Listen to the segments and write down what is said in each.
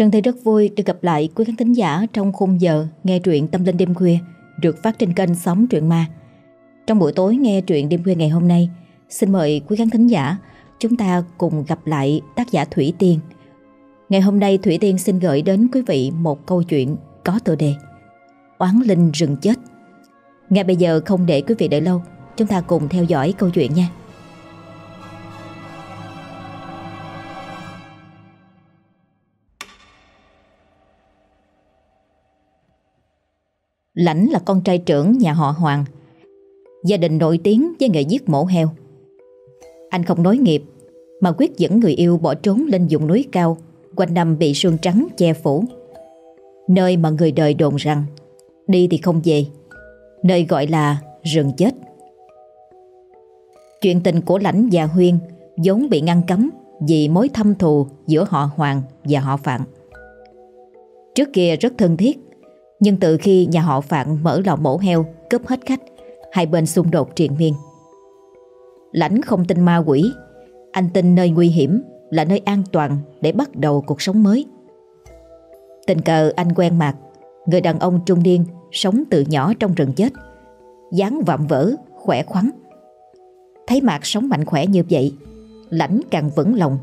Trần Thi rất vui được gặp lại quý khán thính giả trong khung giờ nghe truyện Tâm Linh Đêm Khuya được phát trên kênh sóng Truyện Ma. Trong buổi tối nghe truyện đêm khuya ngày hôm nay, xin mời quý khán thính giả chúng ta cùng gặp lại tác giả Thủy Tiên. Ngày hôm nay Thủy Tiên xin gửi đến quý vị một câu chuyện có tựa đề Oán Linh Rừng Chết. Ngay bây giờ không để quý vị đợi lâu, chúng ta cùng theo dõi câu chuyện nha. Lãnh là con trai trưởng nhà họ Hoàng. Gia đình nổi tiếng với nghề giết mổ heo. Anh không nối nghiệp, Mà quyết dẫn người yêu bỏ trốn lên vùng núi cao, Quanh năm bị sương trắng che phủ. Nơi mà người đời đồn rằng, Đi thì không về, Nơi gọi là rừng chết. Chuyện tình của Lãnh và Huyên vốn bị ngăn cấm vì mối thâm thù giữa họ Hoàng và họ Phạm. Trước kia rất thân thiết nhưng từ khi nhà họ phạm mở lò mổ heo cướp hết khách Hai bên xung đột triền miên. Lãnh không tin ma quỷ Anh tin nơi nguy hiểm Là nơi an toàn để bắt đầu cuộc sống mới. Tình cờ anh quen Mạc Người đàn ông trung niên Sống từ nhỏ trong rừng chết dáng vạm vỡ, khỏe khoắn. Thấy Mạc sống mạnh khỏe như vậy Lãnh càng vững lòng.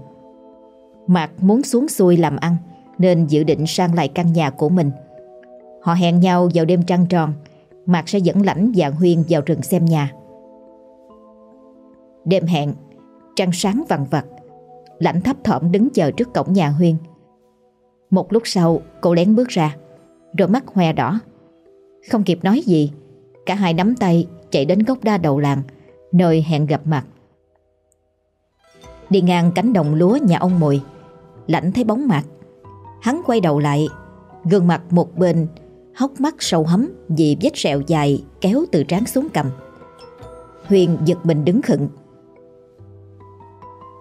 Mạc muốn xuống xuôi làm ăn Nên dự định sang lại căn nhà của mình Họ hẹn nhau vào đêm trăng tròn. Mạc sẽ dẫn lãnh và Huyên vào rừng xem nhà. Đêm hẹn, Trăng sáng vằn vặt. Lãnh thấp thỏm đứng chờ trước cổng nhà Huyên. Một lúc sau, cô lén bước ra. Đôi mắt hoe đỏ. Không kịp nói gì, Cả hai nắm tay chạy đến gốc đa đầu làng, Nơi hẹn gặp mặt Đi ngang cánh đồng lúa nhà ông Mùi, Lãnh thấy bóng mặt Hắn quay đầu lại, Gương mặt một bên hốc mắt sâu hấm vì vết sẹo dài kéo từ trán xuống cầm. Huyền giật mình đứng khựng.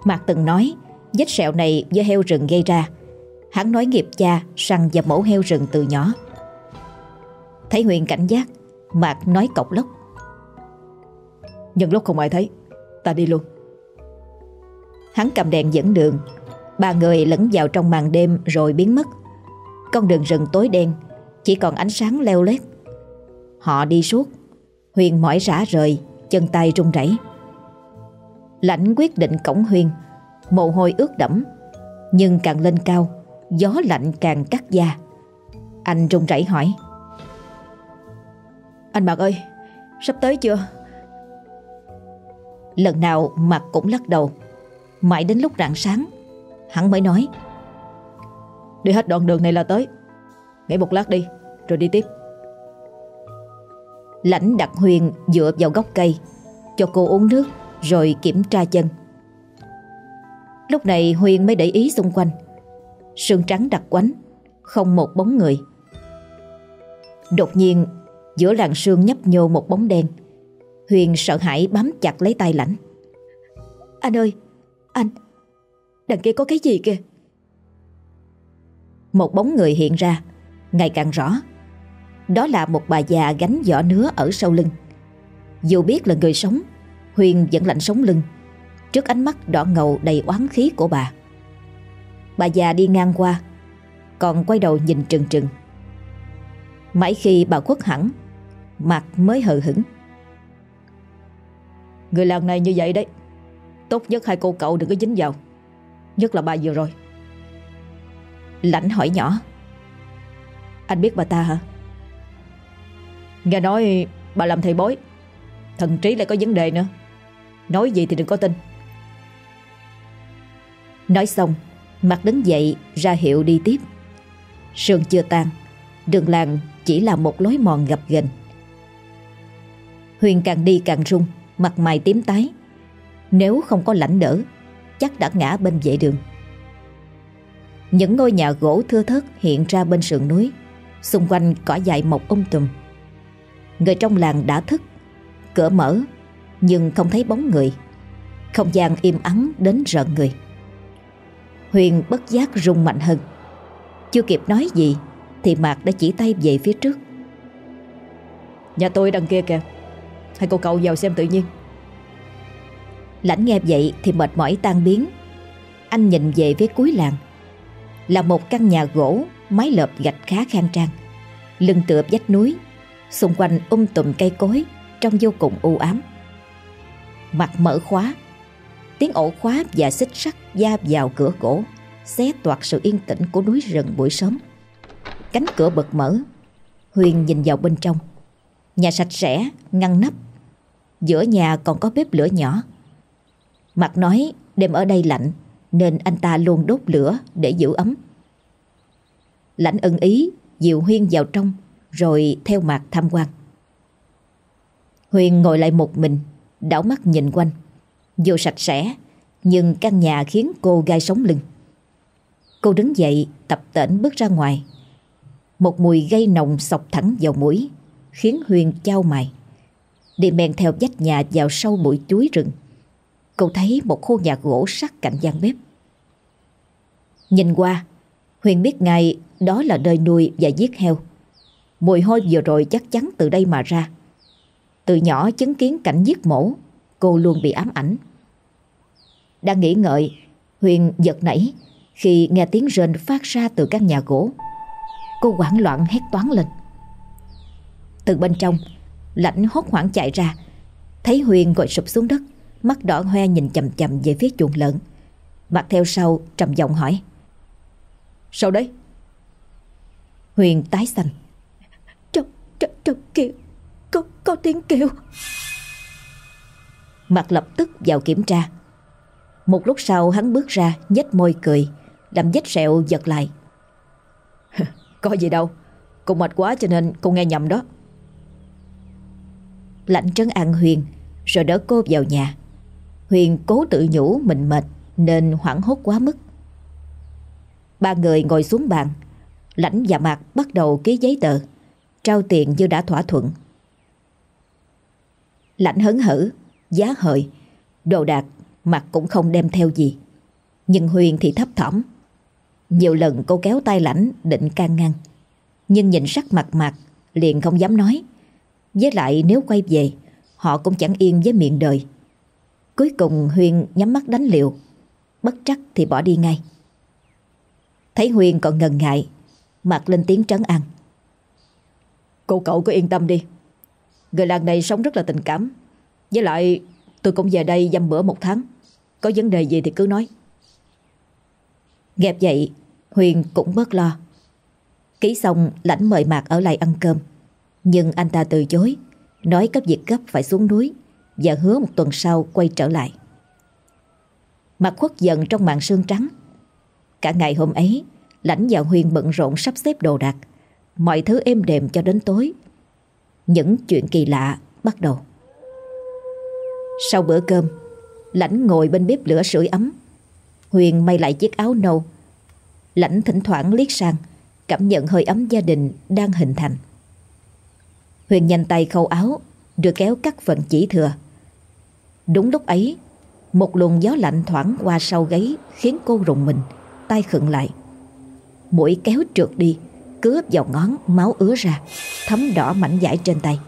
Mạc từng nói vết sẹo này do heo rừng gây ra. Hắn nói nghiệp cha săn và mổ heo rừng từ nhỏ. Thấy Huyền cảnh giác, Mạc nói cộc lốc. Nhưng lúc không ai thấy, ta đi luôn. Hắn cầm đèn dẫn đường, ba người lẫn vào trong màn đêm rồi biến mất. Con đường rừng tối đen chỉ còn ánh sáng leo lét. Họ đi suốt. Huyền mỏi rã rời, Chân tay run rẩy. Lãnh quyết định cổng Huyền Mồ hôi ướt đẫm, Nhưng càng lên cao, Gió lạnh càng cắt da. Anh run rẩy hỏi. Anh Mạc ơi, Sắp tới chưa? Lần nào Mạc cũng lắc đầu. Mãi đến lúc rạng sáng, Hắn mới nói. Đi hết đoạn đường này là tới. Nghỉ một lát đi, Rồi đi tiếp. Lãnh đặt Huyền dựa vào gốc cây, Cho cô uống nước, Rồi kiểm tra chân. Lúc này Huyền mới để ý xung quanh. Sương trắng đặc quánh, Không một bóng người. Đột nhiên, Giữa làn sương nhấp nhô một bóng đen. Huyền sợ hãi bám chặt lấy tay lãnh. Anh ơi, Anh, Đằng kia có cái gì kìa? Một bóng người hiện ra ngày càng rõ. Đó là một bà già gánh giỏ nứa ở sau lưng. Dù biết là người sống, Huyền vẫn lạnh sống lưng trước ánh mắt đỏ ngầu đầy oán khí của bà. Bà già đi ngang qua, còn quay đầu nhìn trừng trừng. Mãi khi bà khuất hẳn, mặt mới hờ hững. Người làng này như vậy đấy, tốt nhất hai cô cậu đừng có dính vào, nhất là bà vừa rồi. Lãnh hỏi nhỏ. Anh biết bà ta hả? Nghe nói bà làm thầy bói. Thần trí lại có vấn đề nữa. Nói gì thì đừng có tin. Nói xong Mặt đứng dậy ra hiệu đi tiếp. Sương chưa tan, Đường làng chỉ là một lối mòn gập ghềnh. Huyền càng đi càng rung Mặt mày tím tái. Nếu không có lãnh đỡ Chắc đã ngã bên vệ đường. Những ngôi nhà gỗ thưa thớt hiện ra bên sườn núi. Xung quanh cỏ dại mọc um tùm. Người trong làng đã thức Cửa mở Nhưng không thấy bóng người. Không gian im ắng đến rợn người. Huyền bất giác rung mạnh hơn. Chưa kịp nói gì Thì Mạc đã chỉ tay về phía trước. Nhà tôi đằng kia kìa. Hai cô cậu vào xem tự nhiên. Lãnh nghe vậy thì mệt mỏi tan biến. Anh nhìn về phía cuối làng. Là một căn nhà gỗ mái lợp gạch khá khang trang. Lưng tựa vách núi, xung quanh um tùm cây cối trông vô cùng u ám. Mặt mở khóa, tiếng ổ khóa và xích sắt da vào cửa gỗ xé toạc sự yên tĩnh của núi rừng buổi sớm. Cánh cửa bật mở, Huyền nhìn vào bên trong. Nhà sạch sẽ, ngăn nắp. Giữa nhà còn có bếp lửa nhỏ. Mặt nói đêm ở đây lạnh nên anh ta luôn đốt lửa để giữ ấm. Lãnh ân ý dìu Huyên vào trong rồi theo mạc tham quan. Huyền ngồi lại một mình, đảo mắt nhìn quanh. Dù sạch sẽ, nhưng căn nhà khiến cô gai sống lưng. Cô đứng dậy, tập tễnh bước ra ngoài. Một mùi gây nồng sọc thẳng vào mũi, khiến Huyền trao mày. Đi men theo vách nhà vào sâu bụi chuối rừng. Cô thấy một khu nhà gỗ sát cạnh gian bếp. Nhìn qua, Huyền biết ngay đó là nơi nuôi và giết heo. Mùi hôi vừa rồi chắc chắn từ đây mà ra. Từ nhỏ chứng kiến cảnh giết mổ, cô luôn bị ám ảnh. Đang nghĩ ngợi, Huyền giật nảy khi nghe tiếng rên phát ra từ căn nhà gỗ. Cô hoảng loạn hét toán lên. Từ bên trong, lãnh hốt hoảng chạy ra, thấy Huyền ngồi sụp xuống đất, mắt đỏ hoe nhìn chầm chầm về phía chuồng lợn. Mặt theo sau trầm giọng hỏi. Sao đấy? Huyền tái xanh. Trong, trong, trong kia, có, có tiếng kêu. Mặt lập tức vào kiểm tra. Một lúc sau hắn bước ra, nhếch môi cười, làm vết sẹo giật lại. có gì đâu, cô mệt quá cho nên cô nghe nhầm đó. Lạnh trấn an Huyền, rồi đỡ cô vào nhà. Huyền cố tự nhủ mình mệt nên hoảng hốt quá mức. Ba người ngồi xuống bàn Lãnh và Mạc bắt đầu ký giấy tờ. Trao tiền như đã thỏa thuận. Lãnh hấn hở, Giá hời. Đồ đạc, Mạc cũng không đem theo gì. Nhưng Huyền thì thấp thỏm. Nhiều lần cô kéo tay Lãnh, định can ngăn. Nhưng nhìn sắc mặt Mạc, Liền không dám nói. Với lại nếu quay về, Họ cũng chẳng yên với miệng đời. Cuối cùng Huyền nhắm mắt đánh liều. Bất trắc thì bỏ đi ngay. Thấy Huyền còn ngần ngại Mặt lên tiếng trấn an. Cô cậu cứ yên tâm đi. Người làng này sống rất là tình cảm. Với lại, tôi cũng về đây dăm bữa một tháng. Có vấn đề gì thì cứ nói. Nghe vậy Huyền cũng bớt lo. Ký xong, lãnh mời Mạc ở lại ăn cơm. Nhưng anh ta từ chối, Nói cấp việc gấp phải xuống núi Và hứa một tuần sau quay trở lại. Mặt khuất dần trong mạng sương trắng. Cả ngày hôm ấy Lãnh và Huyền bận rộn sắp xếp đồ đạc. Mọi thứ êm đềm cho đến tối. Những chuyện kỳ lạ bắt đầu. Sau bữa cơm, Lãnh ngồi bên bếp lửa sưởi ấm. Huyền may lại chiếc áo nâu. Lãnh thỉnh thoảng liếc sang, Cảm nhận hơi ấm gia đình đang hình thành. Huyền nhanh tay khâu áo Rồi kéo cắt phần chỉ thừa. Đúng lúc ấy, Một luồng gió lạnh thoảng qua sau gáy Khiến cô rùng mình, tay khựng lại. Mũi kéo trượt đi, cướp vào ngón, máu ứa ra, thấm đỏ mảnh vải trên tay.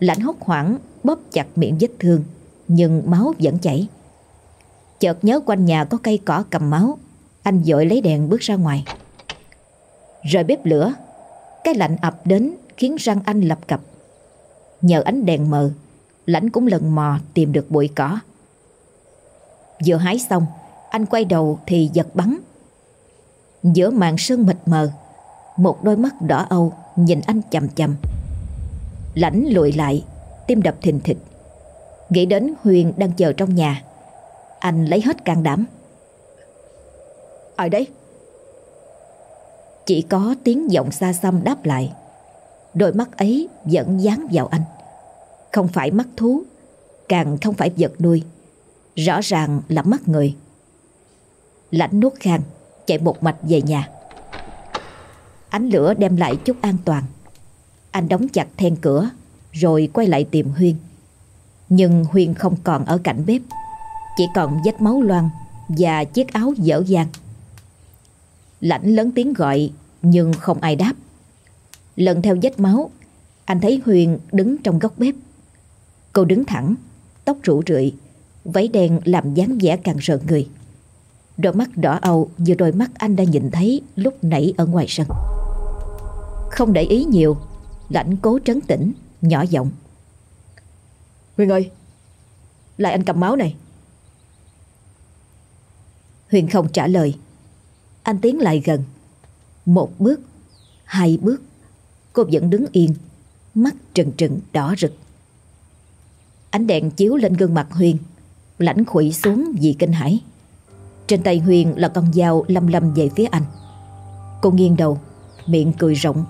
Lãnh hốt hoảng bóp chặt miệng vết thương, nhưng máu vẫn chảy. Chợt nhớ quanh nhà có cây cỏ cầm máu, anh dội lấy đèn bước ra ngoài. Rời bếp lửa, cái lạnh ập đến khiến răng anh lập cập. Nhờ ánh đèn mờ, lãnh cũng lần mò tìm được bụi cỏ. Vừa hái xong, anh quay đầu thì giật bắn Giữa màn sương mịt mờ Một đôi mắt đỏ âu Nhìn anh chầm chầm Lãnh lùi lại Tim đập thình thịch. Nghĩ đến Huyền đang chờ trong nhà Anh lấy hết can đảm. Ai đấy? Chỉ có tiếng giọng xa xăm đáp lại. Đôi mắt ấy vẫn dán vào anh. Không phải mắt thú Càng không phải vật nuôi. Rõ ràng là mắt người. Lãnh nuốt khang Chạy một mạch về nhà. Ánh lửa đem lại chút an toàn. Anh đóng chặt then cửa, Rồi quay lại tìm Huyên. Nhưng Huyên không còn ở cạnh bếp, Chỉ còn vết máu loang Và chiếc áo dở dang. Lãnh lớn tiếng gọi, Nhưng không ai đáp. Lần theo vết máu, Anh thấy Huyền đứng trong góc bếp. Cô đứng thẳng, Tóc rủ rượi, Váy đen làm dáng vẻ càng rợn người. Đôi mắt đỏ âu như đôi mắt anh đã nhìn thấy lúc nãy ở ngoài sân. Không để ý nhiều, Lãnh cố trấn tĩnh, Nhỏ giọng. Huyền ơi, Lại anh cầm máu này. Huyền không trả lời. Anh tiến lại gần. Một bước, Hai bước, Cô vẫn đứng yên, Mắt trừng trừng đỏ rực. Ánh đèn chiếu lên gương mặt Huyền, Lãnh khủy xuống vì kinh hãi. Trên tay Huyền là con dao lăm lăm về phía anh. Cô nghiêng đầu, Miệng cười rộng,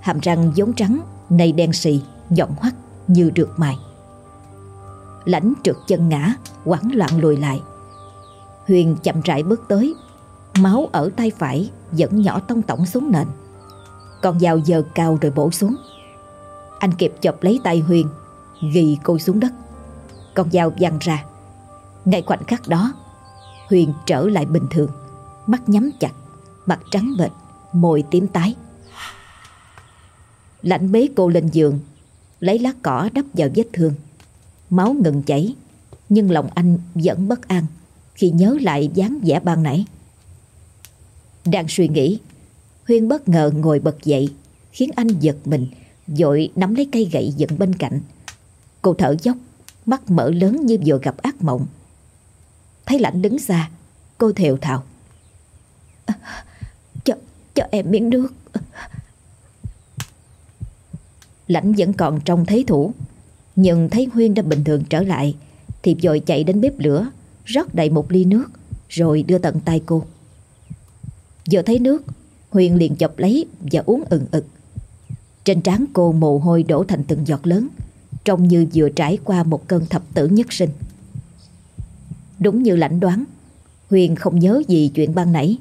Hàm răng giống trắng Này đen xì Nhọn hoắt như được mài. Lãnh trượt chân ngã Quảng loạn lùi lại. Huyền chậm rãi bước tới, Máu ở tay phải vẫn nhỏ tông tổng xuống nền. Con dao giờ cao rồi bổ xuống. Anh kịp chọc lấy tay Huyền, Ghi cô xuống đất. Con dao văng ra. Ngay khoảnh khắc đó Huyền trở lại bình thường. Mắt nhắm chặt, Mặt trắng bệch, Môi tím tái. Lạnh bế cô lên giường, Lấy lá cỏ đắp vào vết thương. Máu ngừng chảy, Nhưng lòng anh vẫn bất an Khi nhớ lại dáng vẻ ban nãy. Đang suy nghĩ Huyên bất ngờ ngồi bật dậy, Khiến anh giật mình Dội nắm lấy cây gậy dựng bên cạnh. Cô thở dốc, Mắt mở lớn như vừa gặp ác mộng. Thấy lạnh đứng xa Cô thiệu thào. Cho, cho em miếng nước. Lãnh vẫn còn trong thế thủ. Nhưng thấy Huyên đã bình thường trở lại Thì vội chạy đến bếp lửa rót đầy một ly nước Rồi đưa tận tay cô. Vừa thấy nước Huyên liền chọc lấy và uống ừng ực. Trên trán cô mồ hôi đổ thành từng giọt lớn Trông như vừa trải qua một cơn thập tử nhất sinh. Đúng như lãnh đoán. Huyền không nhớ gì chuyện ban nãy.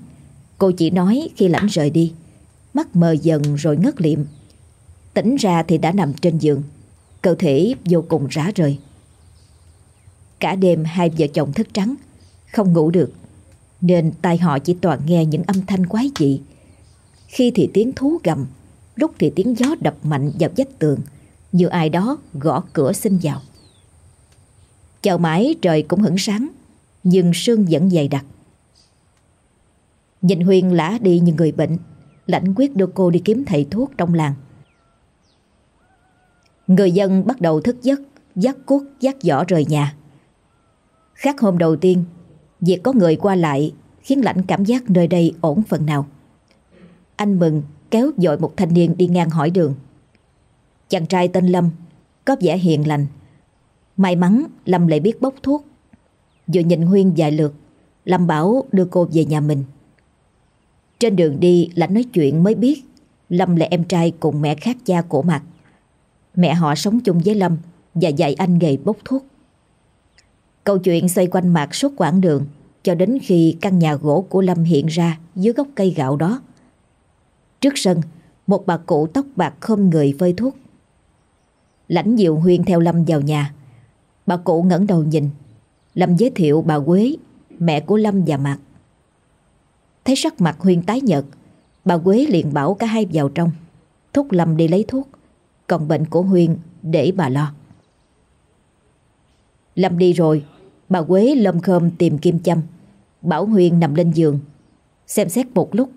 Cô chỉ nói khi lãnh rời đi. Mắt mờ dần rồi ngất liệm. Tỉnh ra thì đã nằm trên giường. Cơ thể vô cùng rã rời. Cả đêm hai vợ chồng thức trắng, Không ngủ được. Nên tai họ chỉ toàn nghe những âm thanh quái dị. Khi thì tiếng thú gầm, Lúc thì tiếng gió đập mạnh vào vách tường. Như ai đó gõ cửa xin vào. Chờ mãi trời cũng hửng sáng. Nhưng sương vẫn dày đặc. Nhìn Huyền lã đi như người bệnh, Lãnh quyết đưa cô đi kiếm thầy thuốc trong làng. Người dân bắt đầu thức giấc, Dắt cuốc, dắt giỏ rời nhà. Khác hôm đầu tiên, Việc có người qua lại Khiến lãnh cảm giác nơi đây ổn phần nào. Anh mừng kéo dội một thanh niên đi ngang hỏi đường. Chàng trai tên Lâm, Có vẻ hiền lành. May mắn Lâm lại biết bốc thuốc. Vừa nhìn Huyên vài lượt, Lâm bảo đưa cô về nhà mình. Trên đường đi lãnh nói chuyện mới biết Lâm là em trai cùng mẹ khác cha của Mạc. Mẹ họ sống chung với Lâm Và dạy anh nghề bốc thuốc. Câu chuyện xoay quanh Mạc suốt quãng đường Cho đến khi căn nhà gỗ của Lâm hiện ra Dưới gốc cây gạo đó. Trước sân, Một bà cụ tóc bạc khom người phơi thuốc. Lãnh diệu Huyên theo Lâm vào nhà. Bà cụ ngẩng đầu nhìn Lâm giới thiệu bà Quế, Mẹ của Lâm và Mạc. Thấy sắc mặt Huyên tái nhợt, Bà Quế liền bảo cả hai vào trong. Thúc Lâm đi lấy thuốc, Còn bệnh của Huyên để bà lo. Lâm đi rồi, Bà Quế lâm khơm tìm kim châm, Bảo Huyên nằm lên giường. Xem xét một lúc,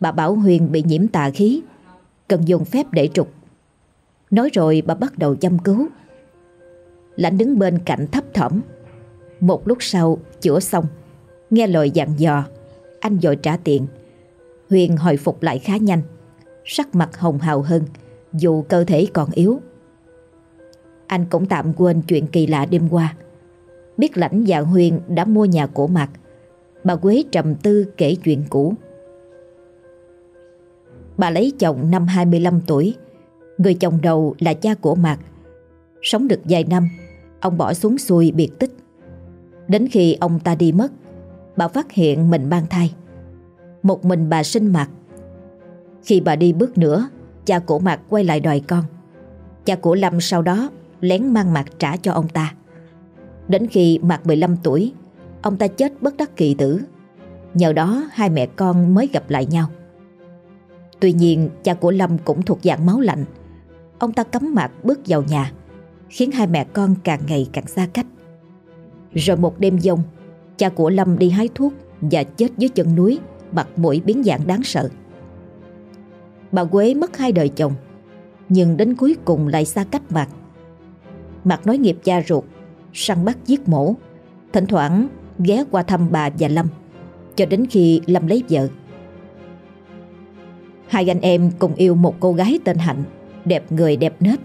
Bà bảo Huyên bị nhiễm tà khí, Cần dùng phép để trục. Nói rồi bà bắt đầu chăm cứu. Lãnh đứng bên cạnh thấp thỏm. Một lúc sau, chữa xong. Nghe lời dặn dò, Anh dội trả tiền. Huyền hồi phục lại khá nhanh. Sắc mặt hồng hào hơn, Dù cơ thể còn yếu. Anh cũng tạm quên chuyện kỳ lạ đêm qua. Biết lãnh và Huyền đã mua nhà của Mạc. Bà Quế trầm tư kể chuyện cũ. Bà lấy chồng năm 25 tuổi. Người chồng đầu là cha của Mạc. Sống được vài năm, Ông bỏ xuống xuôi biệt tích. Đến khi ông ta đi mất. Bà phát hiện mình mang thai. Một mình bà sinh mặt. Khi bà đi bước nữa, Cha của Mạc quay lại đòi con. Cha của Lâm sau đó lén mang Mạc trả cho ông ta. Đến khi Mạc 15 tuổi, Ông ta chết bất đắc kỳ tử. Nhờ đó hai mẹ con mới gặp lại nhau. Tuy nhiên, cha của Lâm cũng thuộc dạng máu lạnh. Ông ta cấm Mạc bước vào nhà, Khiến hai mẹ con càng ngày càng xa cách. Rồi một đêm dông Cha của Lâm đi hái thuốc và chết dưới chân núi mặt mũi biến dạng đáng sợ. Bà Quế mất hai đời chồng nhưng đến cuối cùng lại xa cách Mạc. Mạc nói nghiệp cha ruột, săn bắt giết mổ, thỉnh thoảng ghé qua thăm bà và Lâm, cho đến khi Lâm lấy vợ. Hai anh em cùng yêu một cô gái tên Hạnh, đẹp người đẹp nết.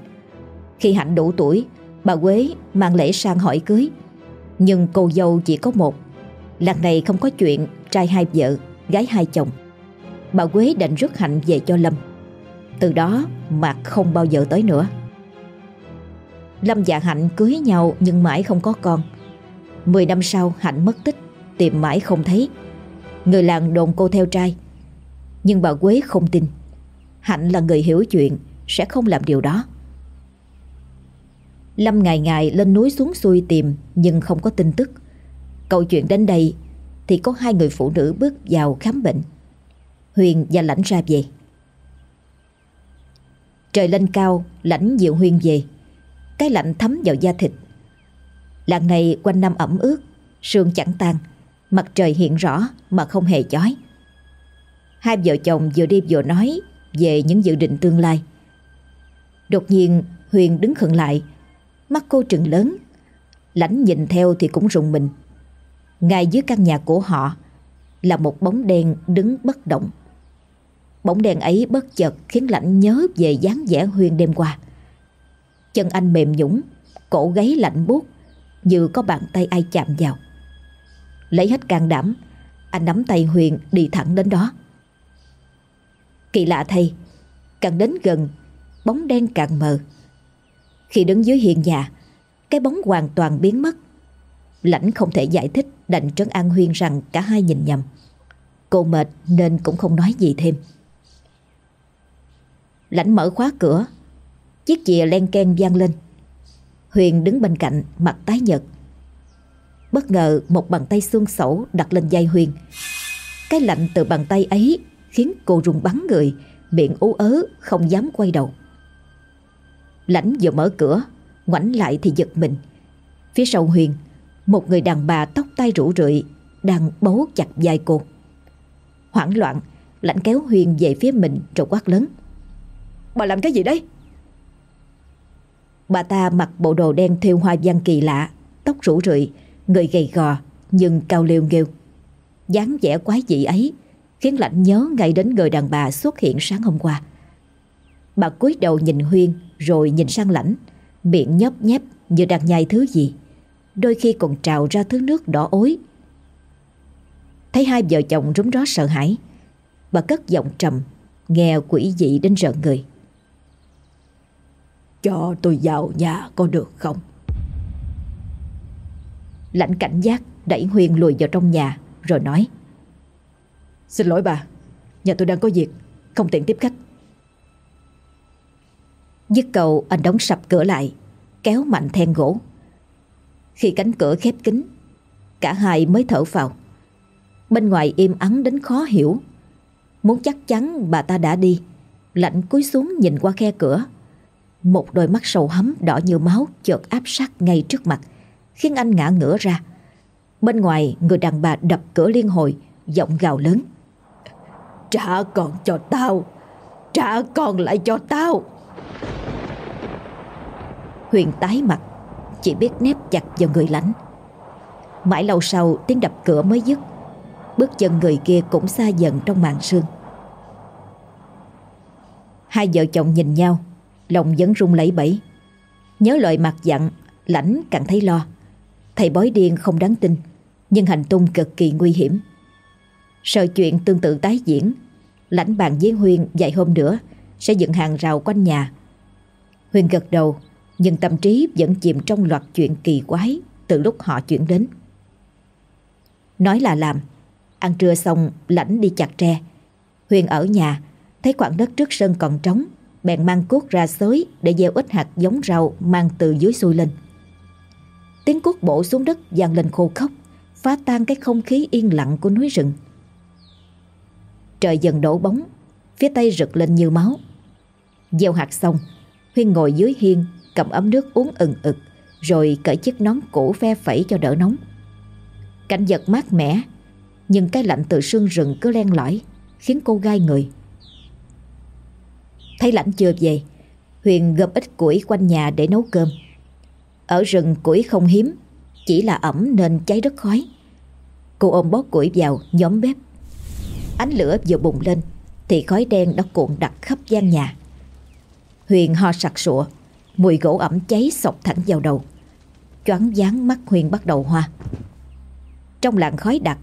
Khi Hạnh đủ tuổi, bà Quế mang lễ sang hỏi cưới, nhưng cô dâu chỉ có một. Lần này không có chuyện trai hai vợ, gái hai chồng. Bà Quế đành rước Hạnh về cho Lâm. Từ đó Mạc không bao giờ tới nữa Lâm và Hạnh cưới nhau nhưng mãi không có con Mười năm sau Hạnh mất tích Tìm mãi không thấy Người làng đồn cô theo trai Nhưng bà Quế không tin Hạnh là người hiểu chuyện Sẽ không làm điều đó Lâm ngày ngày lên núi xuống xuôi tìm, Nhưng không có tin tức. Câu chuyện đến đây Thì có hai người phụ nữ bước vào khám bệnh. Huyền và Lãnh ra về. Trời lên cao, Lãnh dịu Huyền về. Cái lạnh thấm vào da thịt. Làng này quanh năm ẩm ướt, Sương chẳng tan. Mặt trời hiện rõ mà không hề chói. Hai vợ chồng vừa đi vừa nói Về những dự định tương lai. Đột nhiên, Huyền đứng khựng lại Mắt cô trừng lớn Lãnh nhìn theo thì cũng rùng mình Ngay dưới căn nhà của họ Là một bóng đen đứng bất động Bóng đen ấy bất chợt khiến lãnh nhớ về dáng vẻ Huyên đêm qua. Chân anh mềm nhũng, cổ gáy lạnh buốt như có bàn tay ai chạm vào. Lấy hết can đảm, anh nắm tay Huyền đi thẳng đến đó. Kỳ lạ thay, càng đến gần, bóng đen càng mờ. Khi đứng dưới hiên nhà, cái bóng hoàn toàn biến mất. Lãnh không thể giải thích đành trấn an Huyên rằng cả hai nhìn nhầm. Cô mệt nên cũng không nói gì thêm. Lãnh mở khóa cửa Chiếc chìa len ken vang lên Huyền đứng bên cạnh mặt tái nhợt Bất ngờ một bàn tay xương sẩu đặt lên vai Huyền Cái lạnh từ bàn tay ấy Khiến cô rùng bắn người Miệng ú ớ không dám quay đầu Lãnh vừa mở cửa Ngoảnh lại thì giật mình. Phía sau Huyền Một người đàn bà tóc tai rủ rượi Đang bấu chặt vai cô. Hoảng loạn Lãnh kéo Huyền về phía mình rồi quát lớn. Bà làm cái gì đấy? Bà ta mặc bộ đồ đen thêu hoa văn kỳ lạ Tóc rủ rượi Người gầy gò nhưng cao lêu nghêu. Dáng vẻ quái dị ấy Khiến lạnh nhớ ngay đến người đàn bà xuất hiện sáng hôm qua Bà cúi đầu nhìn Huyên Rồi nhìn sang lãnh Miệng nhấp nhép như đang nhai thứ gì Đôi khi còn trào ra thứ nước đỏ ối Thấy hai vợ chồng rúng ró sợ hãi Bà cất giọng trầm Nghe quỷ dị đến rợn người cho tôi vào nhà có được không? Lãnh cảnh giác đẩy Huyền lùi vào trong nhà rồi nói Xin lỗi bà, nhà tôi đang có việc, không tiện tiếp khách. Dứt cầu anh đóng sập cửa lại, kéo mạnh then gỗ. Khi cánh cửa khép kín, cả hai mới thở vào. Bên ngoài im ắng đến khó hiểu. Muốn chắc chắn bà ta đã đi, lạnh cúi xuống nhìn qua khe cửa một đôi mắt sầu hấm đỏ như máu chợt áp sát ngay trước mặt, khiến anh ngã ngửa ra. Bên ngoài, người đàn bà đập cửa liên hồi, giọng gào lớn. Trả con cho tao! Trả con lại cho tao! Huyền tái mặt, chỉ biết nép chặt vào người lãnh. Mãi lâu sau tiếng đập cửa mới dứt, bước chân người kia cũng xa dần trong màn sương. Hai vợ chồng nhìn nhau Lòng vẫn rung lẫy bẫy Nhớ lời mặt dặn Lãnh càng thấy lo. Thầy bói điên không đáng tin Nhưng hành tung cực kỳ nguy hiểm. Sợ chuyện tương tự tái diễn Lãnh bàn với Huyên vài hôm nữa Sẽ dựng hàng rào quanh nhà. Huyên gật đầu nhưng tâm trí vẫn chìm trong loạt chuyện kỳ quái Từ lúc họ chuyển đến Nói là làm Ăn trưa xong lãnh đi chặt tre Huyền ở nhà Thấy khoảng đất trước sân còn trống bèn mang cuốc ra xới để gieo ít hạt giống rau mang từ dưới xuôi lên. Tiếng cuốc bổ xuống đất vang lên khô khốc, phá tan cái không khí yên lặng của núi rừng. Trời dần đổ bóng, phía tây rực lên như máu. Gieo hạt xong, Huyên ngồi dưới hiên, cầm ấm nước uống ừng ực, rồi cởi chiếc nón cũ phe phẩy cho đỡ nóng. Cảnh vật mát mẻ, Nhưng cái lạnh từ sương rừng cứ len lỏi Khiến cô gai người. Thấy lạnh chưa về Huyền gom ít củi quanh nhà để nấu cơm. Ở rừng củi không hiếm Chỉ là ẩm nên cháy rất khói. Cô ôm bó củi vào nhóm bếp. Ánh lửa vừa bùng lên Thì khói đen đã cuộn đặt khắp gian nhà. Huyền ho sặc sụa. Mùi gỗ ẩm cháy sọc thẳng vào đầu. Choáng váng mắt Huyền bắt đầu hoa. Trong làn khói đặc,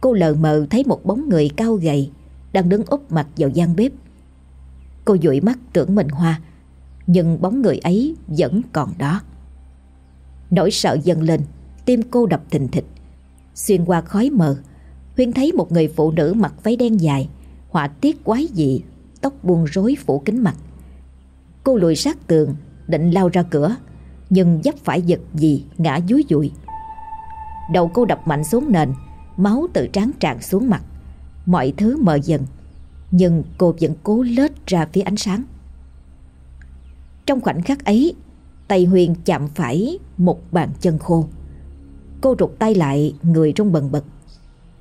Cô lờ mờ thấy một bóng người cao gầy Đang đứng úp mặt vào gian bếp. Cô dụi mắt tưởng mình hoa, Nhưng bóng người ấy vẫn còn đó. Nỗi sợ dâng lên, Tim cô đập thình thịch. Xuyên qua khói mờ, Huyên thấy một người phụ nữ mặc váy đen dài, Họa tiết quái dị, Tóc buông rối phủ kính mặt. Cô lùi sát tường Định lao ra cửa, Nhưng dấp phải giật gì ngã dúi dụi. Đầu cô đập mạnh xuống nền, Máu từ trán tràn xuống mặt. Mọi thứ mờ dần, Nhưng cô vẫn cố lết ra phía ánh sáng. Trong khoảnh khắc ấy Tay Huyền chạm phải một bàn chân khô. Cô rụt tay lại, Người trong bần bật.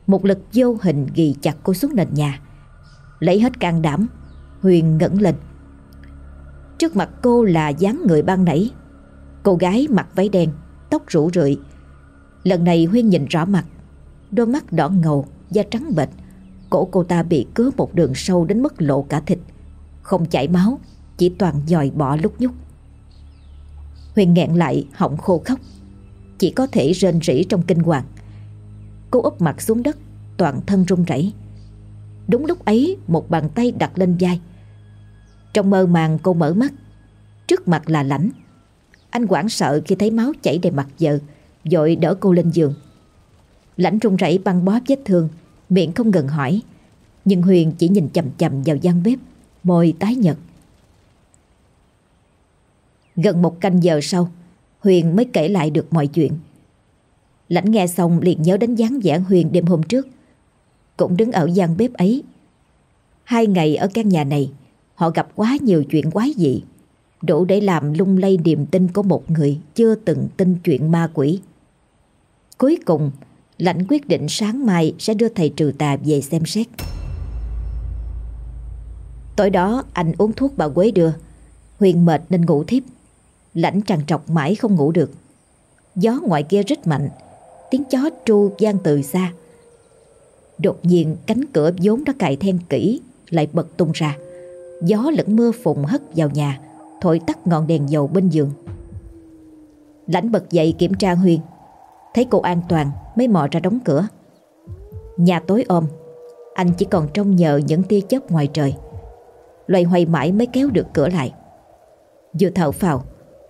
Một lực vô hình ghi chặt cô xuống nền nhà. Lấy hết can đảm, Huyền ngẩng lên Trước mặt cô là dáng người ban nãy. Cô gái mặc váy đen Tóc rủ rượi. Lần này Huyên nhìn rõ mặt. Đôi mắt đỏ ngầu, da trắng bệch. Cổ cô ta bị cứa một đường sâu đến mức lộ cả thịt. Không chảy máu Chỉ toàn dòi bỏ lúc nhúc. Huyền nghẹn lại họng khô khóc. Chỉ có thể rên rỉ trong kinh hoàng. Cô úp mặt xuống đất Toàn thân run rẩy. Đúng lúc ấy một bàn tay đặt lên vai. Trong mơ màng cô mở mắt. Trước mặt là lãnh Anh quảng sợ khi thấy máu chảy đầy mặt vợ Dội đỡ cô lên giường. Lãnh run rẩy băng bó vết thương, Miệng không ngừng hỏi. Nhưng Huyền chỉ nhìn chầm chầm vào gian bếp, Môi tái nhật Gần một canh giờ sau, Huyền mới kể lại được mọi chuyện. Lãnh nghe xong liền nhớ đến dáng vẻ Huyền đêm hôm trước. Cũng đứng ở gian bếp ấy. Hai ngày ở căn nhà này Họ gặp quá nhiều chuyện quái dị Đủ để làm lung lay niềm tin của một người Chưa từng tin chuyện ma quỷ Cuối cùng, Lãnh quyết định sáng mai sẽ đưa thầy trừ tà về xem xét. Tối đó, anh uống thuốc bà Quế đưa. Huyền mệt nên ngủ thiếp. Lãnh trằn trọc mãi không ngủ được. Gió ngoài kia rất mạnh. Tiếng chó tru gian từ xa. Đột nhiên, cánh cửa vốn đã cài then kỹ, lại bật tung ra. Gió lẫn mưa phùng hất vào nhà, thổi tắt ngọn đèn dầu bên giường. Lãnh bật dậy kiểm tra Huyền. Thấy cô an toàn mới mò ra đóng cửa. Nhà tối ôm Anh chỉ còn trông nhờ những tia chớp ngoài trời. Loay hoay mãi mới kéo được cửa lại. Vừa thở phào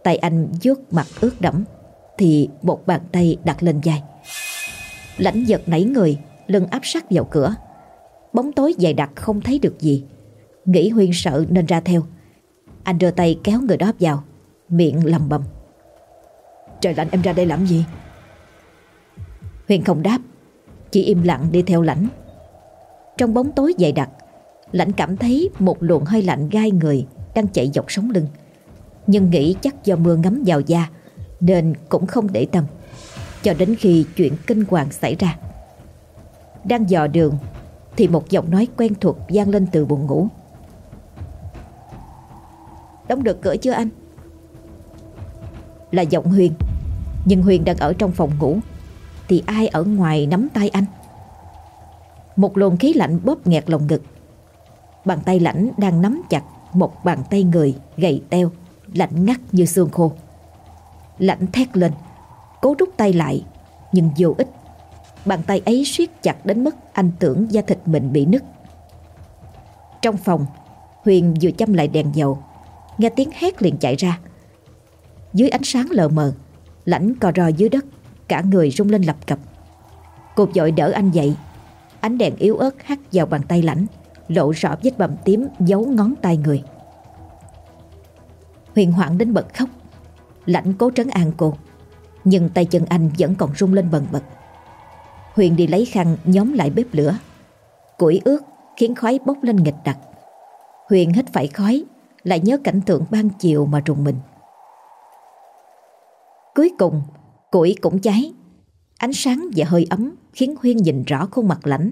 Tay anh vuốt mặt ướt đẫm Thì một bàn tay đặt lên vai. Lãnh giật nảy người Lưng áp sát vào cửa. Bóng tối dày đặc không thấy được gì. Nghĩ Huyên sợ nên ra theo. Anh đưa tay kéo người đó vào Miệng lầm bầm. Trời lạnh em ra đây làm gì? Huyền không đáp Chỉ im lặng đi theo lãnh. Trong bóng tối dày đặc Lãnh cảm thấy một luồng hơi lạnh gai người Đang chạy dọc sống lưng. Nhưng nghĩ chắc do mưa ngấm vào da Nên cũng không để tâm Cho đến khi chuyện kinh hoàng xảy ra. Đang dò đường Thì một giọng nói quen thuộc vang lên từ buồn ngủ Đóng được cửa chưa anh? Là giọng Huyền. Nhưng Huyền đang ở trong phòng ngủ. Thì ai ở ngoài nắm tay anh? Một luồng khí lạnh bóp nghẹt lồng ngực. Bàn tay lãnh đang nắm chặt Một bàn tay người gầy teo, Lạnh ngắt như xương khô. Lạnh thét lên, Cố rút tay lại, Nhưng vô ích. Bàn tay ấy siết chặt đến mức anh tưởng da thịt mình bị nứt. Trong phòng, Huyền vừa chăm lại đèn dầu Nghe tiếng hét liền chạy ra. Dưới ánh sáng lờ mờ, Lãnh cò rò dưới đất, Cả người rung lên lập cập. Cô dội đỡ anh dậy. Ánh đèn yếu ớt hắt vào bàn tay lãnh, Lộ rõ vết bầm tím giấu ngón tay người. Huyền hoảng đến bật khóc. Lãnh cố trấn an cô, Nhưng tay chân anh vẫn còn rung lên bần bật. Huyền đi lấy khăn, nhóm lại bếp lửa. Củi ướt khiến khói bốc lên nghịch đặc. Huyền hít phải khói lại nhớ cảnh tượng ban chiều mà rùng mình Cuối cùng Củi cũng cháy Ánh sáng và hơi ấm khiến Huyên nhìn rõ khuôn mặt lãnh,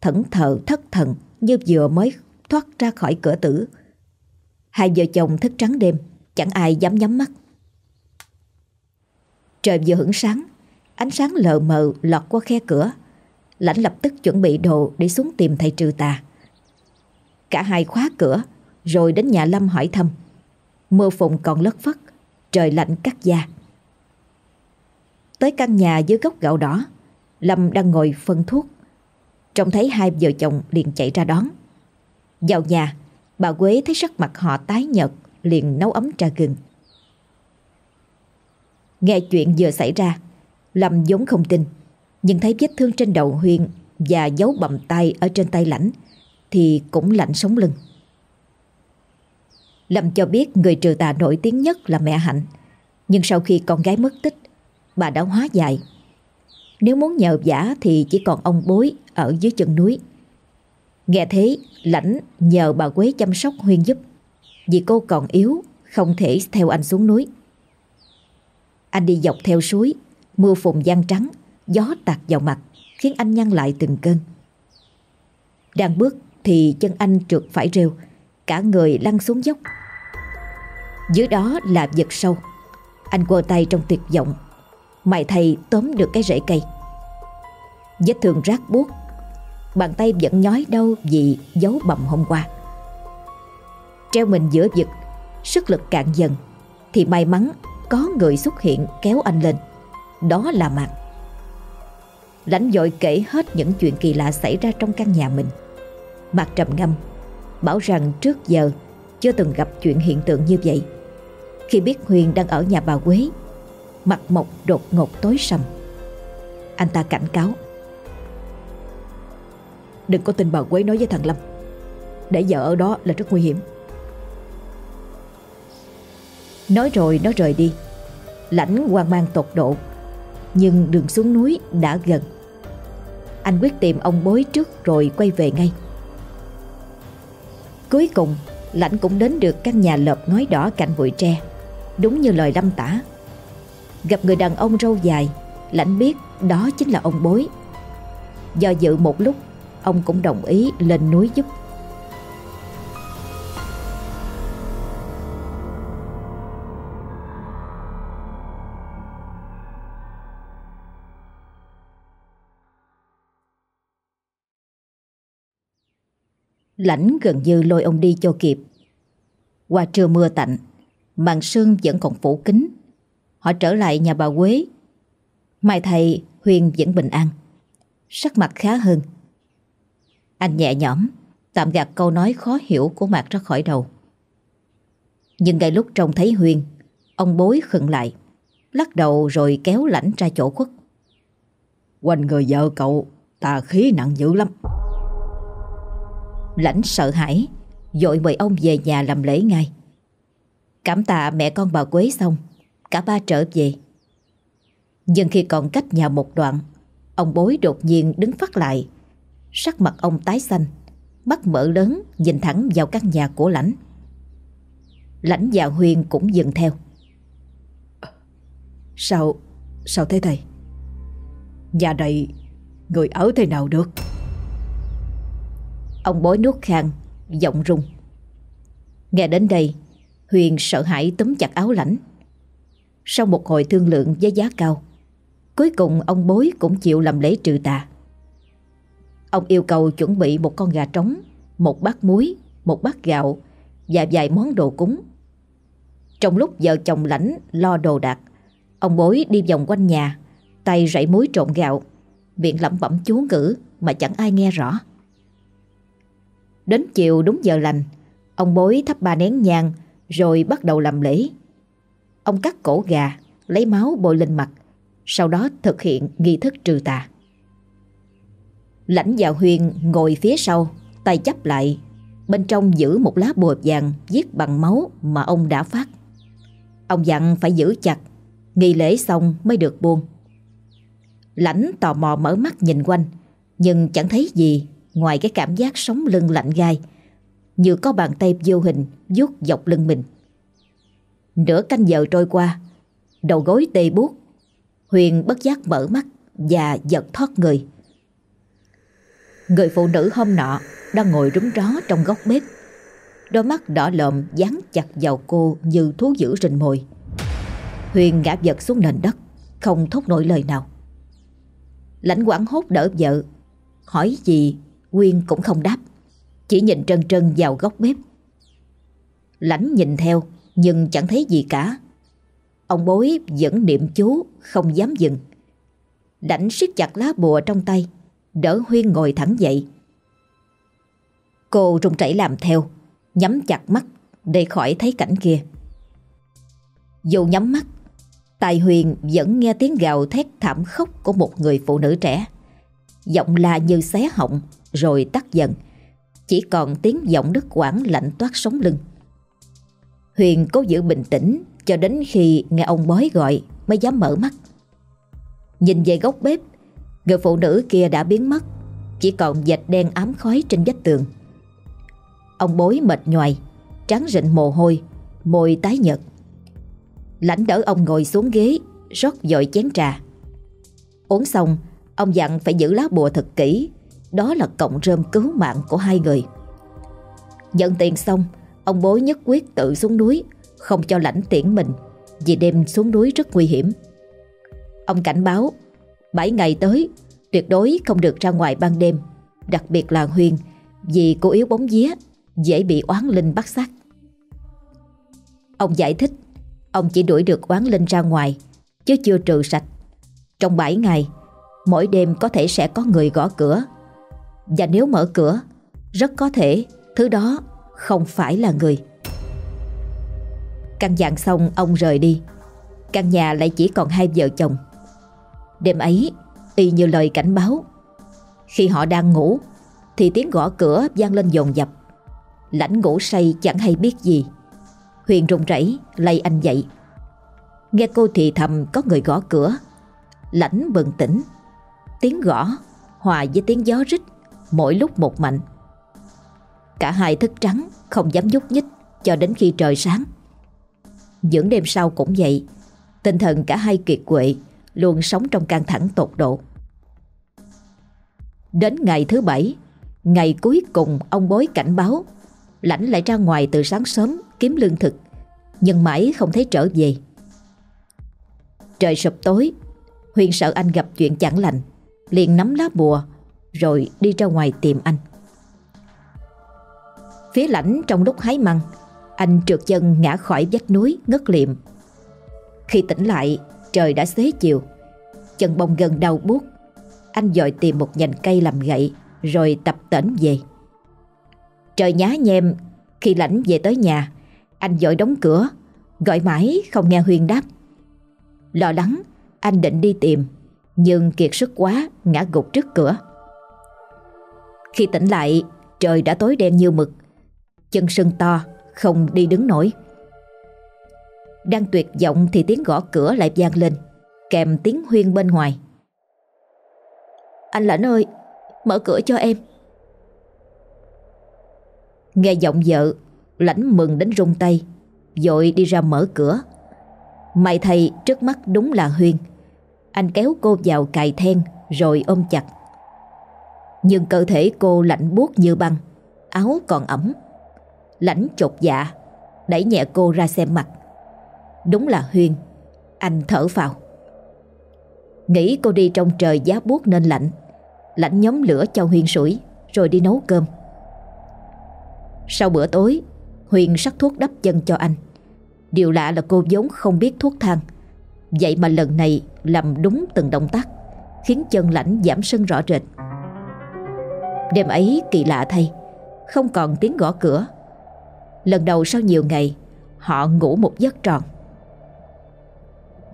thẫn thờ thất thần như vừa mới thoát ra khỏi cửa tử. Hai vợ chồng thức trắng đêm, chẳng ai dám nhắm mắt. Trời vừa hửng sáng, ánh sáng lờ mờ lọt qua khe cửa. Lãnh lập tức chuẩn bị đồ để xuống tìm thầy trừ tà. Cả hai khóa cửa, rồi đến nhà Lâm hỏi thăm. Mưa phùn còn lất phất, trời lạnh cắt da. Tới căn nhà dưới gốc gạo đỏ, Lâm đang ngồi phân thuốc. Trông thấy hai vợ chồng liền chạy ra đón. Vào nhà, bà Quế thấy sắc mặt họ tái nhợt, liền nấu ấm trà gừng. Nghe chuyện vừa xảy ra, Lâm vốn không tin, nhưng thấy vết thương trên đầu Huyên và dấu bầm tay ở trên tay lãnh, thì cũng lạnh sống lưng. Lâm cho biết người trừ tà nổi tiếng nhất là mẹ Hạnh, nhưng sau khi con gái mất tích, bà đã hóa giải. Nếu muốn nhờ giả thì chỉ còn ông bối ở dưới chân núi. Nghe thế, lãnh nhờ bà Quế chăm sóc Huyên giúp, vì cô còn yếu, không thể theo anh xuống núi. Anh đi dọc theo suối, mưa phùn gian trắng, gió tạt vào mặt, khiến anh nhăn lại từng cơn. Đang bước thì chân anh trượt phải rêu, cả người lăn xuống dốc. Dưới đó là vật sâu. Anh quơ tay trong tuyệt vọng. Mày thầy tóm được cái rễ cây. Vết thương rát buốt Bàn tay vẫn nhói đau vì dấu bầm hôm qua Treo mình giữa vực, Sức lực cạn dần, Thì may mắn có người xuất hiện kéo anh lên Đó là Mạc Lãnh dội kể hết những chuyện kỳ lạ xảy ra trong căn nhà mình Mạc trầm ngâm, Bảo rằng trước giờ Chưa từng gặp chuyện hiện tượng như vậy khi biết Huyền đang ở nhà bà Quế. Mặt mộc đột ngột tối sầm. Anh ta cảnh cáo. Đừng có tin bà Quế nói với thằng Lâm. Để vợ ở đó là rất nguy hiểm. Nói rồi nó rời đi. Lãnh hoang mang tột độ. Nhưng đường xuống núi đã gần. Anh quyết tìm ông bối trước rồi quay về ngay. Cuối cùng, Lãnh cũng đến được căn nhà lợp ngói đỏ cạnh bụi tre. Đúng như lời Lâm tả. Gặp người đàn ông râu dài, Lãnh biết đó chính là ông bối. Do dự một lúc, Ông cũng đồng ý lên núi giúp. Lãnh gần như lôi ông đi cho kịp. Qua trưa mưa tạnh Màn sương vẫn còn phủ kính Họ trở lại nhà bà Quế. Mai thầy Huyền vẫn bình an. Sắc mặt khá hơn. Anh nhẹ nhõm Tạm gạt câu nói khó hiểu của Mạc ra khỏi đầu. Nhưng ngay lúc trông thấy Huyền Ông bối khựng lại Lắc đầu rồi kéo lãnh ra chỗ khuất. Quanh người vợ cậu Tà khí nặng dữ lắm. Lãnh sợ hãi Dội mời ông về nhà làm lễ ngay Cảm tạ mẹ con bà Quế xong Cả ba trở về. Nhưng khi còn cách nhà một đoạn Ông bối đột nhiên đứng phát lại. Sắc mặt ông tái xanh Mắt mở lớn nhìn thẳng vào căn nhà của lãnh. Lãnh và Huyền cũng dừng theo. Sao Sao thế thầy? Nhà này Người ở thế nào được? Ông bối nuốt khang Giọng rung. Nghe đến đây Huyền sợ hãi túm chặt áo lãnh Sau một hồi thương lượng với giá cao Cuối cùng ông bối cũng chịu làm lễ trừ tà Ông yêu cầu chuẩn bị một con gà trống, một bát muối, một bát gạo và vài món đồ cúng. Trong lúc vợ chồng lãnh lo đồ đạc, ông bối đi vòng quanh nhà, tay rảy muối trộn gạo, miệng lẩm bẩm chú ngữ mà chẳng ai nghe rõ. Đến chiều đúng giờ lành, ông bối thắp ba nén nhang rồi bắt đầu làm lễ. Ông cắt cổ gà, lấy máu bôi lên mặt, sau đó thực hiện nghi thức trừ tà. Lãnh và Huyền ngồi phía sau, tay chấp lại. Bên trong giữ một lá bùa vàng viết bằng máu mà ông đã phát. Ông dặn phải giữ chặt, nghi lễ xong mới được buông. Lãnh tò mò mở mắt nhìn quanh, nhưng chẳng thấy gì ngoài cái cảm giác sống lưng lạnh gai, như có bàn tay vô hình vuốt dọc lưng mình. Nửa canh giờ trôi qua, đầu gối tê buốt, Huyền bất giác mở mắt, và giật thoát người. Người phụ nữ hôm nọ đang ngồi rúng ró trong góc bếp. Đôi mắt đỏ lợm dán chặt vào cô như thú dữ rình mồi. Huyền ngã vật xuống nền đất, không thốt nổi lời nào. Lãnh quảng hốt đỡ vợ, hỏi gì Quyên cũng không đáp, chỉ nhìn trân trân vào góc bếp. Lãnh nhìn theo nhưng chẳng thấy gì cả. Ông bối vẫn niệm chú không dám dừng. Lãnh siết chặt lá bùa trong tay, đỡ Huyên ngồi thẳng dậy. Cô run rẩy làm theo, nhắm chặt mắt để khỏi thấy cảnh kia. Dù nhắm mắt, Tài Huyền vẫn nghe tiếng gào thét thảm khốc của một người phụ nữ trẻ. Giọng la như xé họng rồi tắt dần. Chỉ còn tiếng giọng đứt quãng lạnh toát sống lưng. Huyền cố giữ bình tĩnh cho đến khi nghe ông bói gọi mới dám mở mắt. Nhìn về góc bếp, người phụ nữ kia đã biến mất, chỉ còn dạch đen ám khói trên vách tường. Ông bối mệt nhoài, trắng rịn mồ hôi, môi tái nhợt. Lãnh đỡ ông ngồi xuống ghế, rót dội chén trà. Uống xong, ông dặn phải giữ lá bùa thật kỹ, đó là cộng rơm cứu mạng của hai người. Nhận tiền xong, ông bố nhất quyết tự xuống núi, không cho lãnh tiễn mình, vì đêm xuống núi rất nguy hiểm. Ông cảnh báo, bảy ngày tới, tuyệt đối không được ra ngoài ban đêm, đặc biệt là Huyền, vì cô yếu bóng vía, dễ bị oán linh bắt xác. Ông giải thích, ông chỉ đuổi được oán linh ra ngoài, chứ chưa trừ sạch. Trong 7 ngày, mỗi đêm có thể sẽ có người gõ cửa. Và nếu mở cửa, rất có thể thứ đó không phải là người. Căn dặn xong ông rời đi. Căn nhà lại chỉ còn hai vợ chồng. Đêm ấy, y như lời cảnh báo. Khi họ đang ngủ, thì tiếng gõ cửa vang lên dồn dập. Lãnh ngủ say chẳng hay biết gì. Huyền run rẩy lay anh dậy. Nghe cô thì thầm có người gõ cửa. Lãnh bừng tỉnh. Tiếng gõ hòa với tiếng gió rít mỗi lúc một mạnh. Cả hai thức trắng không dám nhúc nhích cho đến khi trời sáng. Những đêm sau cũng vậy, tinh thần cả hai kiệt quệ luôn sống trong căng thẳng tột độ. Đến ngày thứ bảy, ngày cuối cùng ông bối cảnh báo, lãnh lại ra ngoài từ sáng sớm kiếm lương thực, nhưng mãi không thấy trở về. Trời sụp tối, Huyền sợ anh gặp chuyện chẳng lành, liền nắm lá bùa rồi đi ra ngoài tìm anh. Phía lãnh trong lúc hái măng, anh trượt chân ngã khỏi vách núi ngất liệm. Khi tỉnh lại, trời đã xế chiều, chân bông gần đau buốt. Anh dội tìm một nhành cây làm gậy rồi tập tễnh về. Trời nhá nhem, khi lãnh về tới nhà, anh dội đóng cửa, gọi mãi không nghe Huyền đáp. Lo lắng, anh định đi tìm, nhưng kiệt sức quá ngã gục trước cửa. Khi tỉnh lại, trời đã tối đen như mực, chân sưng to, không đi đứng nổi. Đang tuyệt vọng thì tiếng gõ cửa lại vang lên, kèm tiếng huyên bên ngoài. Anh Lãnh ơi, mở cửa cho em. Nghe giọng vợ, Lãnh mừng đến rung tay, dội đi ra mở cửa. May thầy trước mắt đúng là Huyên. Anh kéo cô vào cài then rồi ôm chặt. Nhưng cơ thể cô lạnh buốt như băng, áo còn ẩm. Lãnh chột dạ Đẩy nhẹ cô ra xem mặt. Đúng là Huyên Anh thở phào, Nghĩ cô đi trong trời giá buốt nên lạnh Lãnh nhóm lửa cho Huyên sủi Rồi đi nấu cơm. Sau bữa tối Huyền sắc thuốc đắp chân cho anh. Điều lạ là cô vốn không biết thuốc thang. Vậy mà lần này làm đúng từng động tác Khiến chân lãnh giảm sưng rõ rệt. Đêm ấy kỳ lạ thay, Không còn tiếng gõ cửa. Lần đầu sau nhiều ngày, Họ ngủ một giấc tròn.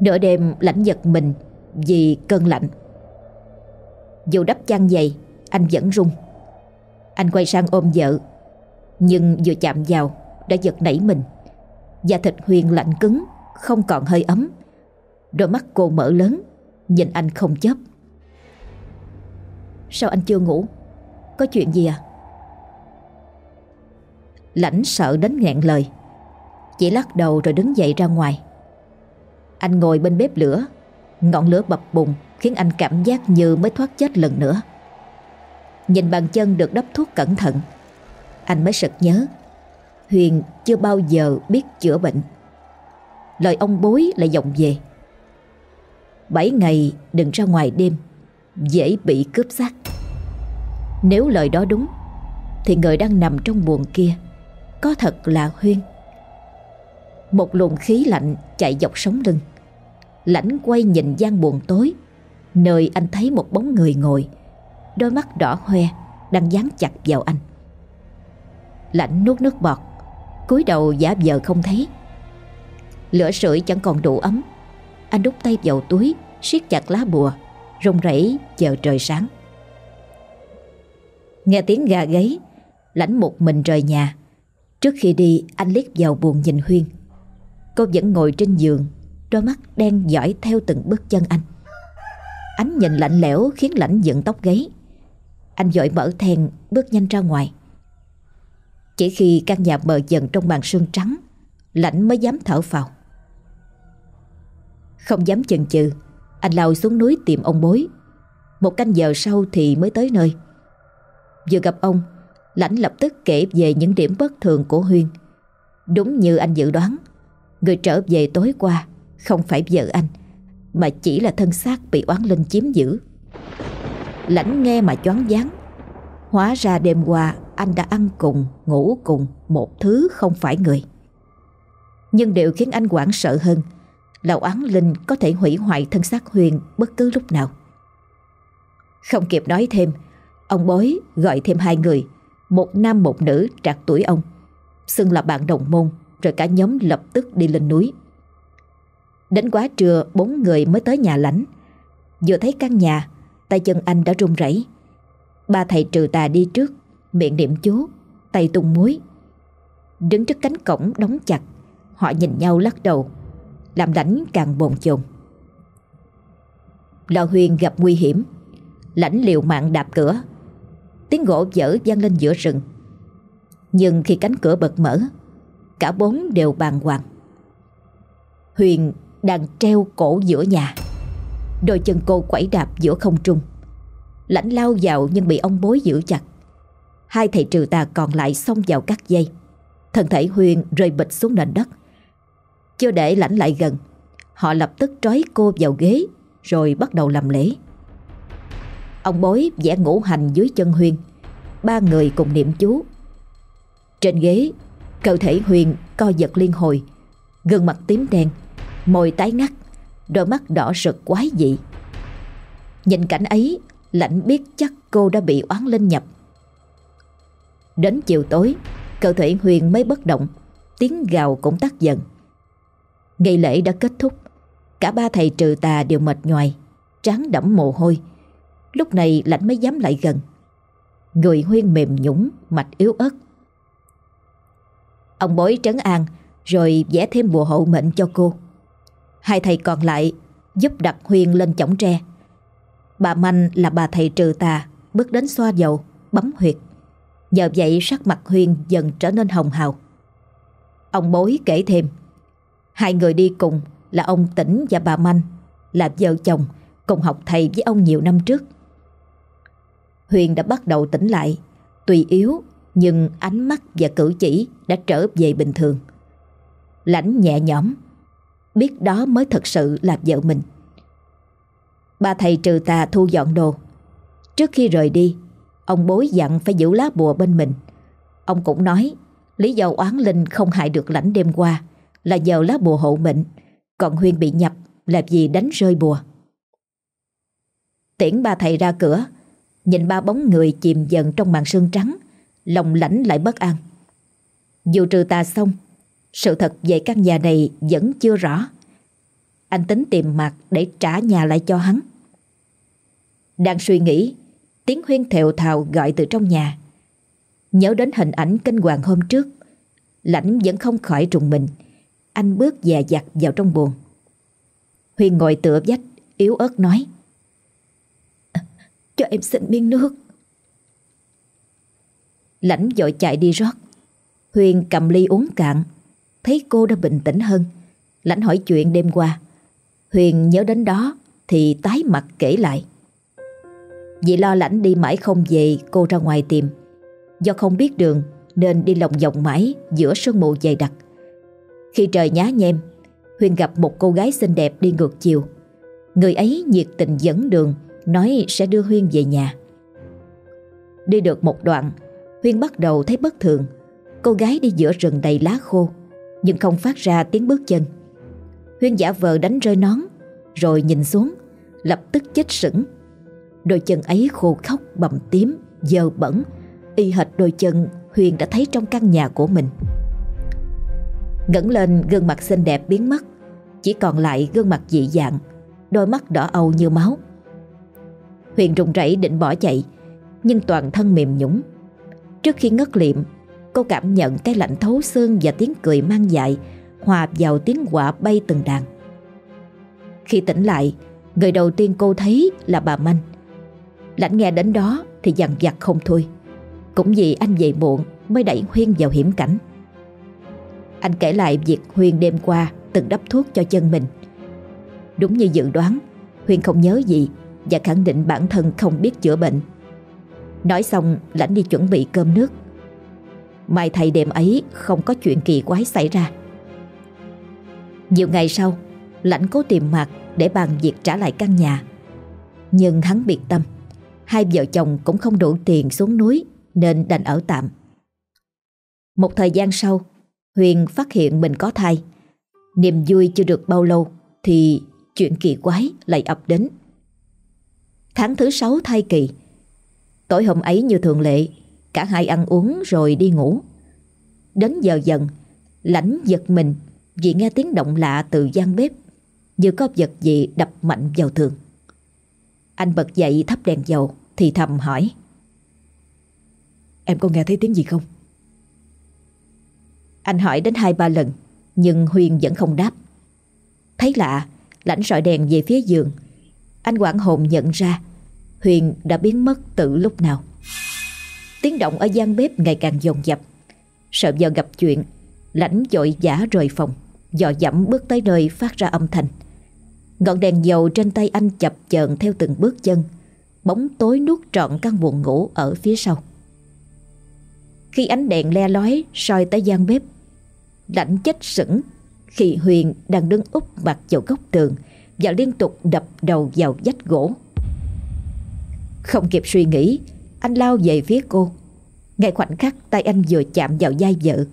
Nửa đêm, lãnh giật mình Vì cơn lạnh. Dù đắp chăn dày, Anh vẫn run. Anh quay sang ôm vợ, Nhưng vừa chạm vào, Đã giật nảy mình. Da thịt Huyền lạnh cứng, Không còn hơi ấm. Đôi mắt cô mở lớn, Nhìn anh không chớp. Sao anh chưa ngủ? Có chuyện gì à Lãnh sợ đến nghẹn lời Chỉ lắc đầu rồi đứng dậy ra ngoài Anh ngồi bên bếp lửa Ngọn lửa bập bùng khiến anh cảm giác như mới thoát chết lần nữa. Nhìn bàn chân được đắp thuốc cẩn thận, anh mới sực nhớ Huyền chưa bao giờ biết chữa bệnh. Lời ông bối lại vọng về. Bảy ngày đừng ra ngoài đêm, dễ bị cướp xác. Nếu lời đó đúng, thì người đang nằm trong buồng kia có thật là Huyên. Một luồng khí lạnh chạy dọc sống lưng. Lãnh quay nhìn gian buồn tối, nơi anh thấy một bóng người ngồi, đôi mắt đỏ hoe đang dán chặt vào anh. Lãnh nuốt nước bọt, cúi đầu giả vờ không thấy. Lửa sưởi chẳng còn đủ ấm, anh đút tay vào túi, siết chặt lá bùa, Rung rẩy chờ trời sáng. Nghe tiếng gà gáy, lãnh một mình rời nhà. Trước khi đi, anh liếc vào buồn nhìn Huyên. Cô vẫn ngồi trên giường, đôi mắt đen dõi theo từng bước chân anh. Ánh nhìn lạnh lẽo khiến lãnh dựng tóc gáy. Anh dội mở thèn bước nhanh ra ngoài. Chỉ khi căn nhà mờ dần trong màn sương trắng, lãnh mới dám thở phào. Không dám chần chừ, anh lao xuống núi tìm ông bối. Một canh giờ sau thì mới tới nơi. Vừa gặp ông, lãnh lập tức kể về những điểm bất thường của Huyên. Đúng như anh dự đoán, người trở về tối qua không phải vợ anh, mà chỉ là thân xác bị oán linh chiếm giữ. Lãnh nghe mà choáng váng. Hóa ra đêm qua anh đã ăn cùng, ngủ cùng một thứ không phải người. Nhưng điều khiến anh hoảng sợ hơn là oán linh có thể hủy hoại thân xác Huyền bất cứ lúc nào. Không kịp nói thêm, ông bối gọi thêm hai người, một nam một nữ trạc tuổi ông, xưng là bạn đồng môn, rồi cả nhóm lập tức đi lên núi. Đến quá trưa, bốn người mới tới nhà lãnh. Vừa thấy căn nhà, tay chân anh đã run rẩy. Ba thầy trừ tà đi trước, miệng niệm chú, tay tung muối. Đứng trước cánh cổng đóng chặt, họ nhìn nhau lắc đầu, làm lãnh càng bồn chồn. Lò Huyền gặp nguy hiểm, lãnh liều mạng đạp cửa. Tiếng gỗ dở vang lên giữa rừng. Nhưng khi cánh cửa bật mở, cả bốn đều bàng hoàng. Huyền đang treo cổ giữa nhà. Đôi chân cô quẩy đạp giữa không trung. Lãnh lao vào nhưng bị ông bối giữ chặt. Hai thầy trừ tà còn lại xông vào cắt dây. Thân thể Huyền rơi bịch xuống nền đất. Chưa để lãnh lại gần, họ lập tức trói cô vào ghế rồi bắt đầu làm lễ. Ông bối vẽ ngũ hành dưới chân Huyền. Ba người cùng niệm chú. Trên ghế, cơ thể Huyền co giật liên hồi, gương mặt tím đen, môi tái ngắt, đôi mắt đỏ rực quái dị. Nhìn cảnh ấy, Lãnh biết chắc cô đã bị oán linh nhập. Đến chiều tối, cơ thể Huyền mới bất động, tiếng gào cũng tắt dần. Ngày lễ đã kết thúc, cả ba thầy trừ tà đều mệt nhoài, trán đẫm mồ hôi. Lúc này lạnh mới dám lại gần. Người Huyên mềm nhũng, mạch yếu ớt. Ông bối trấn an, rồi vẽ thêm bùa hộ mệnh cho cô. Hai thầy còn lại giúp đặt Huyên lên chõng tre. Bà Manh là bà thầy trừ tà, bước đến xoa dầu, bấm huyệt. Nhờ vậy sắc mặt Huyên dần trở nên hồng hào. Ông bối kể thêm, hai người đi cùng là ông Tĩnh và bà Manh, là vợ chồng, cùng học thầy với ông nhiều năm trước. Huyền đã bắt đầu tỉnh lại, tùy yếu nhưng ánh mắt và cử chỉ đã trở về bình thường. Lãnh nhẹ nhõm, biết đó mới thật sự là vợ mình. Ba thầy trừ tà thu dọn đồ. Trước khi rời đi, ông bối dặn phải giữ lá bùa bên mình. Ông cũng nói lý do oán linh không hại được lãnh đêm qua là nhờ lá bùa hộ mệnh, còn Huyên bị nhập là vì đánh rơi bùa. Tiễn ba thầy ra cửa, nhìn ba bóng người chìm dần trong màn sương trắng, lòng lãnh lại bất an. Dù trừ tà xong, sự thật về căn nhà này vẫn chưa rõ. Anh tính tìm mặt để trả nhà lại cho hắn. Đang suy nghĩ, tiếng huyên thèo thào gọi từ trong nhà. Nhớ đến hình ảnh kinh hoàng hôm trước, lãnh vẫn không khỏi trùng mình. Anh bước dè dặt vào trong buồn. Huyên ngồi tựa vách, yếu ớt nói. Cho em xin miếng nước. Lãnh dội chạy đi rót. Huyền cầm ly uống cạn, thấy cô đã bình tĩnh hơn. Lãnh hỏi chuyện đêm qua. Huyền nhớ đến đó Thì tái mặt kể lại Vì lo lãnh đi mãi không về Cô ra ngoài tìm Do không biết đường Nên đi lòng vòng mãi Giữa sương mù dày đặc Khi trời nhá nhem Huyền gặp một cô gái xinh đẹp đi ngược chiều Người ấy nhiệt tình dẫn đường Nói sẽ đưa Huyên về nhà. Đi được một đoạn, Huyên bắt đầu thấy bất thường. Cô gái đi giữa rừng đầy lá khô, Nhưng không phát ra tiếng bước chân. Huyên giả vờ đánh rơi nón, Rồi nhìn xuống, Lập tức chết sững. Đôi chân ấy khô khóc, bầm tím, Dơ bẩn. Y hệt đôi chân Huyền đã thấy trong căn nhà của mình. Ngẩng lên, gương mặt xinh đẹp biến mất. Chỉ còn lại gương mặt dị dạng, Đôi mắt đỏ âu như máu. Huyền rùng rẩy định bỏ chạy, Nhưng toàn thân mềm nhũng Trước khi ngất liệm, Cô cảm nhận cái lạnh thấu xương Và tiếng cười mang dại, Hòa vào tiếng quạ bay từng đàn. Khi tỉnh lại, Người đầu tiên cô thấy là bà Manh. Lãnh nghe đến đó Thì dằn vặt không thôi. Cũng vì anh về muộn Mới đẩy Huyên vào hiểm cảnh. Anh kể lại việc Huyên đêm qua Từng đắp thuốc cho chân mình. Đúng như dự đoán, Huyên không nhớ gì và khẳng định bản thân không biết chữa bệnh. Nói xong, lãnh đi chuẩn bị cơm nước. Mai thầy đêm ấy, không có chuyện kỳ quái xảy ra. Nhiều ngày sau, Lãnh cố tìm mặt để bàn việc trả lại căn nhà. Nhưng hắn biệt tâm, Hai vợ chồng cũng không đủ tiền xuống núi Nên đành ở tạm. Một thời gian sau, Huyền phát hiện mình có thai. Niềm vui chưa được bao lâu Thì chuyện kỳ quái lại ập đến. Tháng thứ sáu thai kỳ. Tối hôm ấy như thường lệ, Cả hai ăn uống rồi đi ngủ. Đến giờ dần, Lãnh giật mình Vì nghe tiếng động lạ từ gian bếp, Như có vật gì đập mạnh vào tường. Anh bật dậy thắp đèn dầu Thì thầm hỏi, Em có nghe thấy tiếng gì không? Anh hỏi đến hai ba lần, Nhưng Huyền vẫn không đáp. Thấy lạ, Lãnh sọi đèn về phía giường. Anh quảng hồn nhận ra Huyền đã biến mất từ lúc nào. Tiếng động ở gian bếp ngày càng dồn dập. Sợ giờ gặp chuyện, Lãnh dội giả rời phòng, Dò dẫm bước tới nơi phát ra âm thanh. Ngọn đèn dầu trên tay anh chập chờn theo từng bước chân, Bóng tối nuốt trọn căn buồn ngủ ở phía sau. Khi ánh đèn le lói soi tới gian bếp Lãnh chết sững Khi Huyền đang đứng úp mặt vào góc tường Và liên tục đập đầu vào vách gỗ. Không kịp suy nghĩ, Anh lao về phía cô. Ngay khoảnh khắc tay anh vừa chạm vào vai vợ,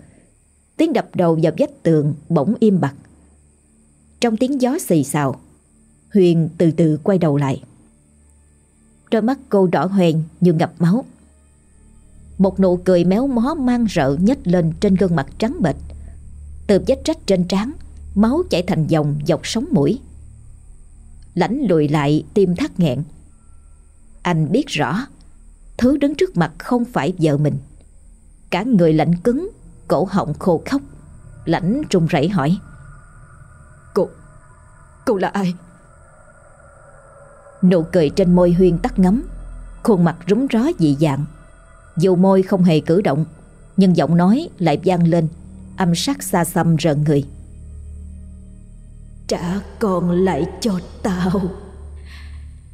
Tiếng đập đầu vào vách tường bỗng im bặt. Trong tiếng gió xì xào, Huyền từ từ quay đầu lại. Đôi mắt cô đỏ hoen như ngập máu. Một nụ cười méo mó mang rợ nhếch lên trên gương mặt trắng bệch. Từ vết rách trên trán, Máu chảy thành dòng dọc sống mũi. Lãnh lùi lại, tim thắt nghẹn. Anh biết rõ, Thứ đứng trước mặt không phải vợ mình. Cả người lạnh cứng, Cổ họng khô khóc Lãnh run rẩy hỏi. Cô Cô là ai? Nụ cười trên môi Huyên tắt ngấm, Khuôn mặt rúng ró dị dạng. Dù môi không hề cử động, Nhưng giọng nói lại vang lên, Âm sắc xa xăm rợn người. Trả con lại cho tao.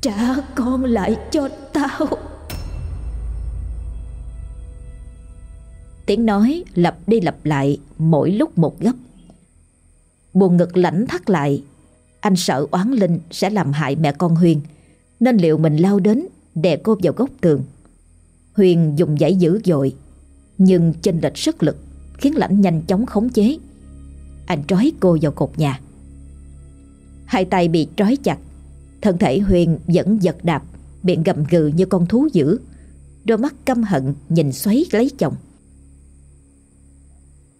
Trả con lại cho tao Tiếng nói lặp đi lặp lại mỗi lúc một gấp. Buồn ngực lãnh thắt lại. Anh sợ oán linh sẽ làm hại mẹ con Huyền, nên liệu mình lao đến đè cô vào góc tường. Huyền dùng giải dữ dội, nhưng chênh lệch sức lực khiến lãnh nhanh chóng khống chế. Anh trói cô vào cột nhà. Hai tay bị trói chặt Thân thể Huyền vẫn giật đạp, Miệng gầm gừ như con thú dữ. Đôi mắt căm hận nhìn xoáy lấy chồng.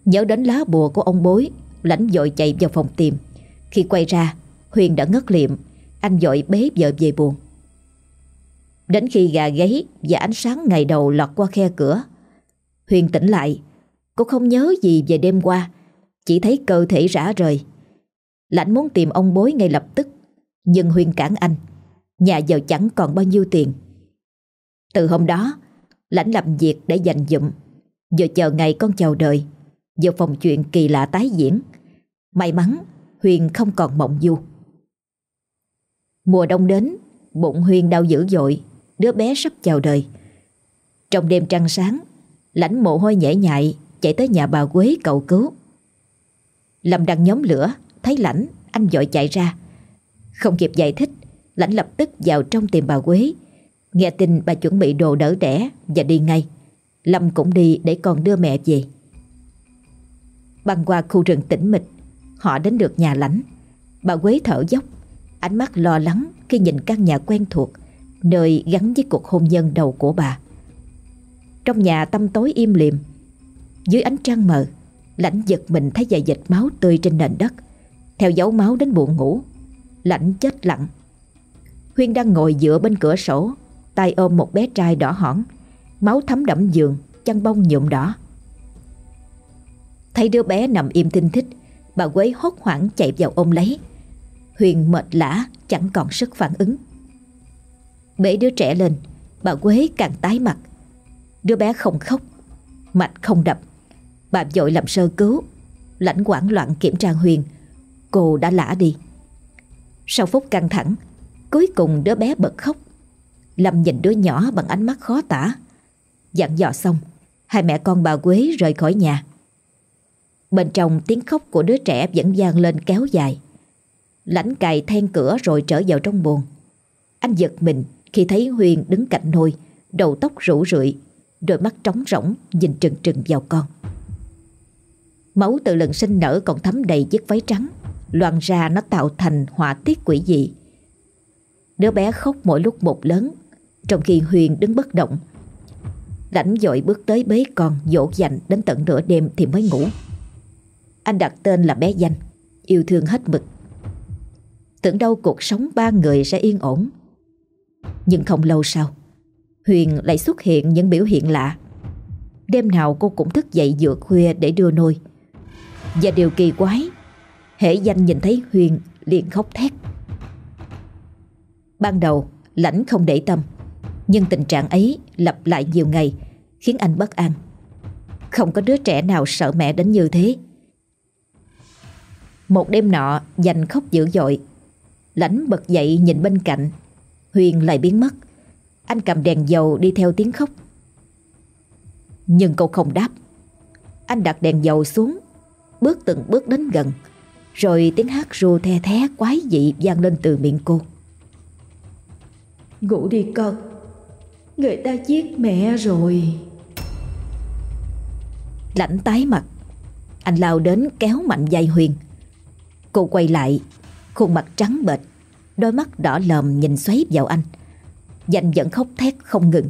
Nhớ đến lá bùa của ông bối, Lãnh dội chạy vào phòng tìm. Khi quay ra, Huyền đã ngất liệm. Anh dội bế vợ về buồn. Đến khi gà gáy Và ánh sáng ngày đầu lọt qua khe cửa, Huyền tỉnh lại. Cô không nhớ gì về đêm qua, Chỉ thấy cơ thể rã rời. Lãnh muốn tìm ông bối ngay lập tức. Nhưng Huyền cản anh. Nhà giàu chẳng còn bao nhiêu tiền. Từ hôm đó, Lãnh làm việc để dành dụm. Giờ chờ ngày con chào đời. Giờ phòng chuyện kỳ lạ tái diễn. May mắn Huyền không còn mộng du. Mùa đông đến, Bụng Huyên đau dữ dội. Đứa bé sắp chào đời. Trong đêm trăng sáng, Lãnh mồ hôi nhễ nhại Chạy tới nhà bà Quế cầu cứu. Lâm đang nhóm lửa, Thấy lãnh, anh dội chạy ra. Không kịp giải thích, Lãnh lập tức vào trong tìm bà Quế. Nghe tin bà chuẩn bị đồ đỡ đẻ Và đi ngay. Lâm cũng đi để con đưa mẹ về. Băng qua khu rừng tĩnh mịch, Họ đến được nhà lãnh. Bà Quế thở dốc, Ánh mắt lo lắng khi nhìn căn nhà quen thuộc, Nơi gắn với cuộc hôn nhân đầu của bà. Trong nhà tâm tối im lìm, Dưới ánh trăng mờ, Lãnh giật mình thấy vài dịch máu tươi trên nền đất, Theo dấu máu đến buồn ngủ lạnh chết lặng. Huyên đang ngồi dựa bên cửa sổ, tay ôm một bé trai đỏ hỏn, Máu thấm đẫm giường, Chăn bông nhuộm đỏ. Thấy đứa bé nằm im tinh thích, Bà Quế hốt hoảng chạy vào ôm lấy. Huyền mệt lã, Chẳng còn sức phản ứng. Bế đứa trẻ lên, Bà Quế càng tái mặt. Đứa bé không khóc, Mạch không đập. Bà vội làm sơ cứu, Lãnh quảng loạn kiểm tra Huyền. Cô đã lã đi. Sau phút căng thẳng, Cuối cùng đứa bé bật khóc. Lâm nhìn đứa nhỏ bằng ánh mắt khó tả. Dặn dò xong, Hai mẹ con bà Quế rời khỏi nhà. Bên trong tiếng khóc của đứa trẻ vẫn vang lên kéo dài. Lãnh cài then cửa rồi trở vào trong buồn Anh giật mình khi thấy Huyền đứng cạnh nôi, Đầu tóc rủ rượi, Đôi mắt trống rỗng nhìn trừng trừng vào con. Máu từ lần sinh nở còn thấm đầy chiếc váy trắng. Loàn ra nó tạo thành họa tiết quỷ dị. Đứa bé khóc mỗi lúc một lớn. Trong khi Huyền đứng bất động Lãnh dội bước tới bế con, dỗ dành đến tận nửa đêm thì mới ngủ. Anh đặt tên là bé Danh, Yêu thương hết mực. Tưởng đâu cuộc sống ba người sẽ yên ổn. Nhưng không lâu sau, Huyền lại xuất hiện những biểu hiện lạ. Đêm nào cô cũng thức dậy giữa khuya để đưa nôi. Và điều kỳ quái Hệ danh nhìn thấy Huyền liền khóc thét. Ban đầu, lãnh không để tâm, Nhưng tình trạng ấy lặp lại nhiều ngày, Khiến anh bất an. Không có đứa trẻ nào sợ mẹ đến như thế. Một đêm nọ, Dành khóc dữ dội, Lãnh bật dậy nhìn bên cạnh, Huyền lại biến mất. Anh cầm đèn dầu đi theo tiếng khóc. Nhưng cô không đáp. Anh đặt đèn dầu xuống, Bước từng bước đến gần. Rồi tiếng hát ru the thé quái dị vang lên từ miệng cô. Ngủ đi con Người ta giết mẹ rồi. Lãnh tái mặt Anh lao đến kéo mạnh dây Huyền. Cô quay lại Khuôn mặt trắng bệch Đôi mắt đỏ lòm nhìn xoáy vào anh. Danh vẫn khóc thét không ngừng.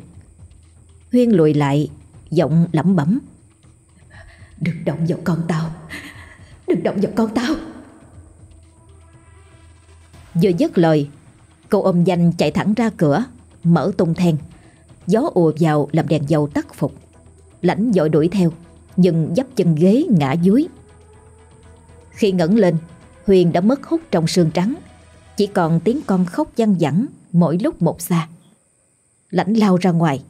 Huyên lùi lại Giọng lẩm bẩm. Đừng động vào con tao Đừng động vào con tao Vừa dứt lời, Cô ôm danh chạy thẳng ra cửa, Mở tung then. Gió ùa vào làm đèn dầu tắt phục. Lãnh dội đuổi theo, Nhưng dấp chân ghế ngã dưới. Khi ngẩng lên, Huyền đã mất hút trong sương trắng. Chỉ còn tiếng con khóc văng vẳng Mỗi lúc một xa. Lãnh lao ra ngoài,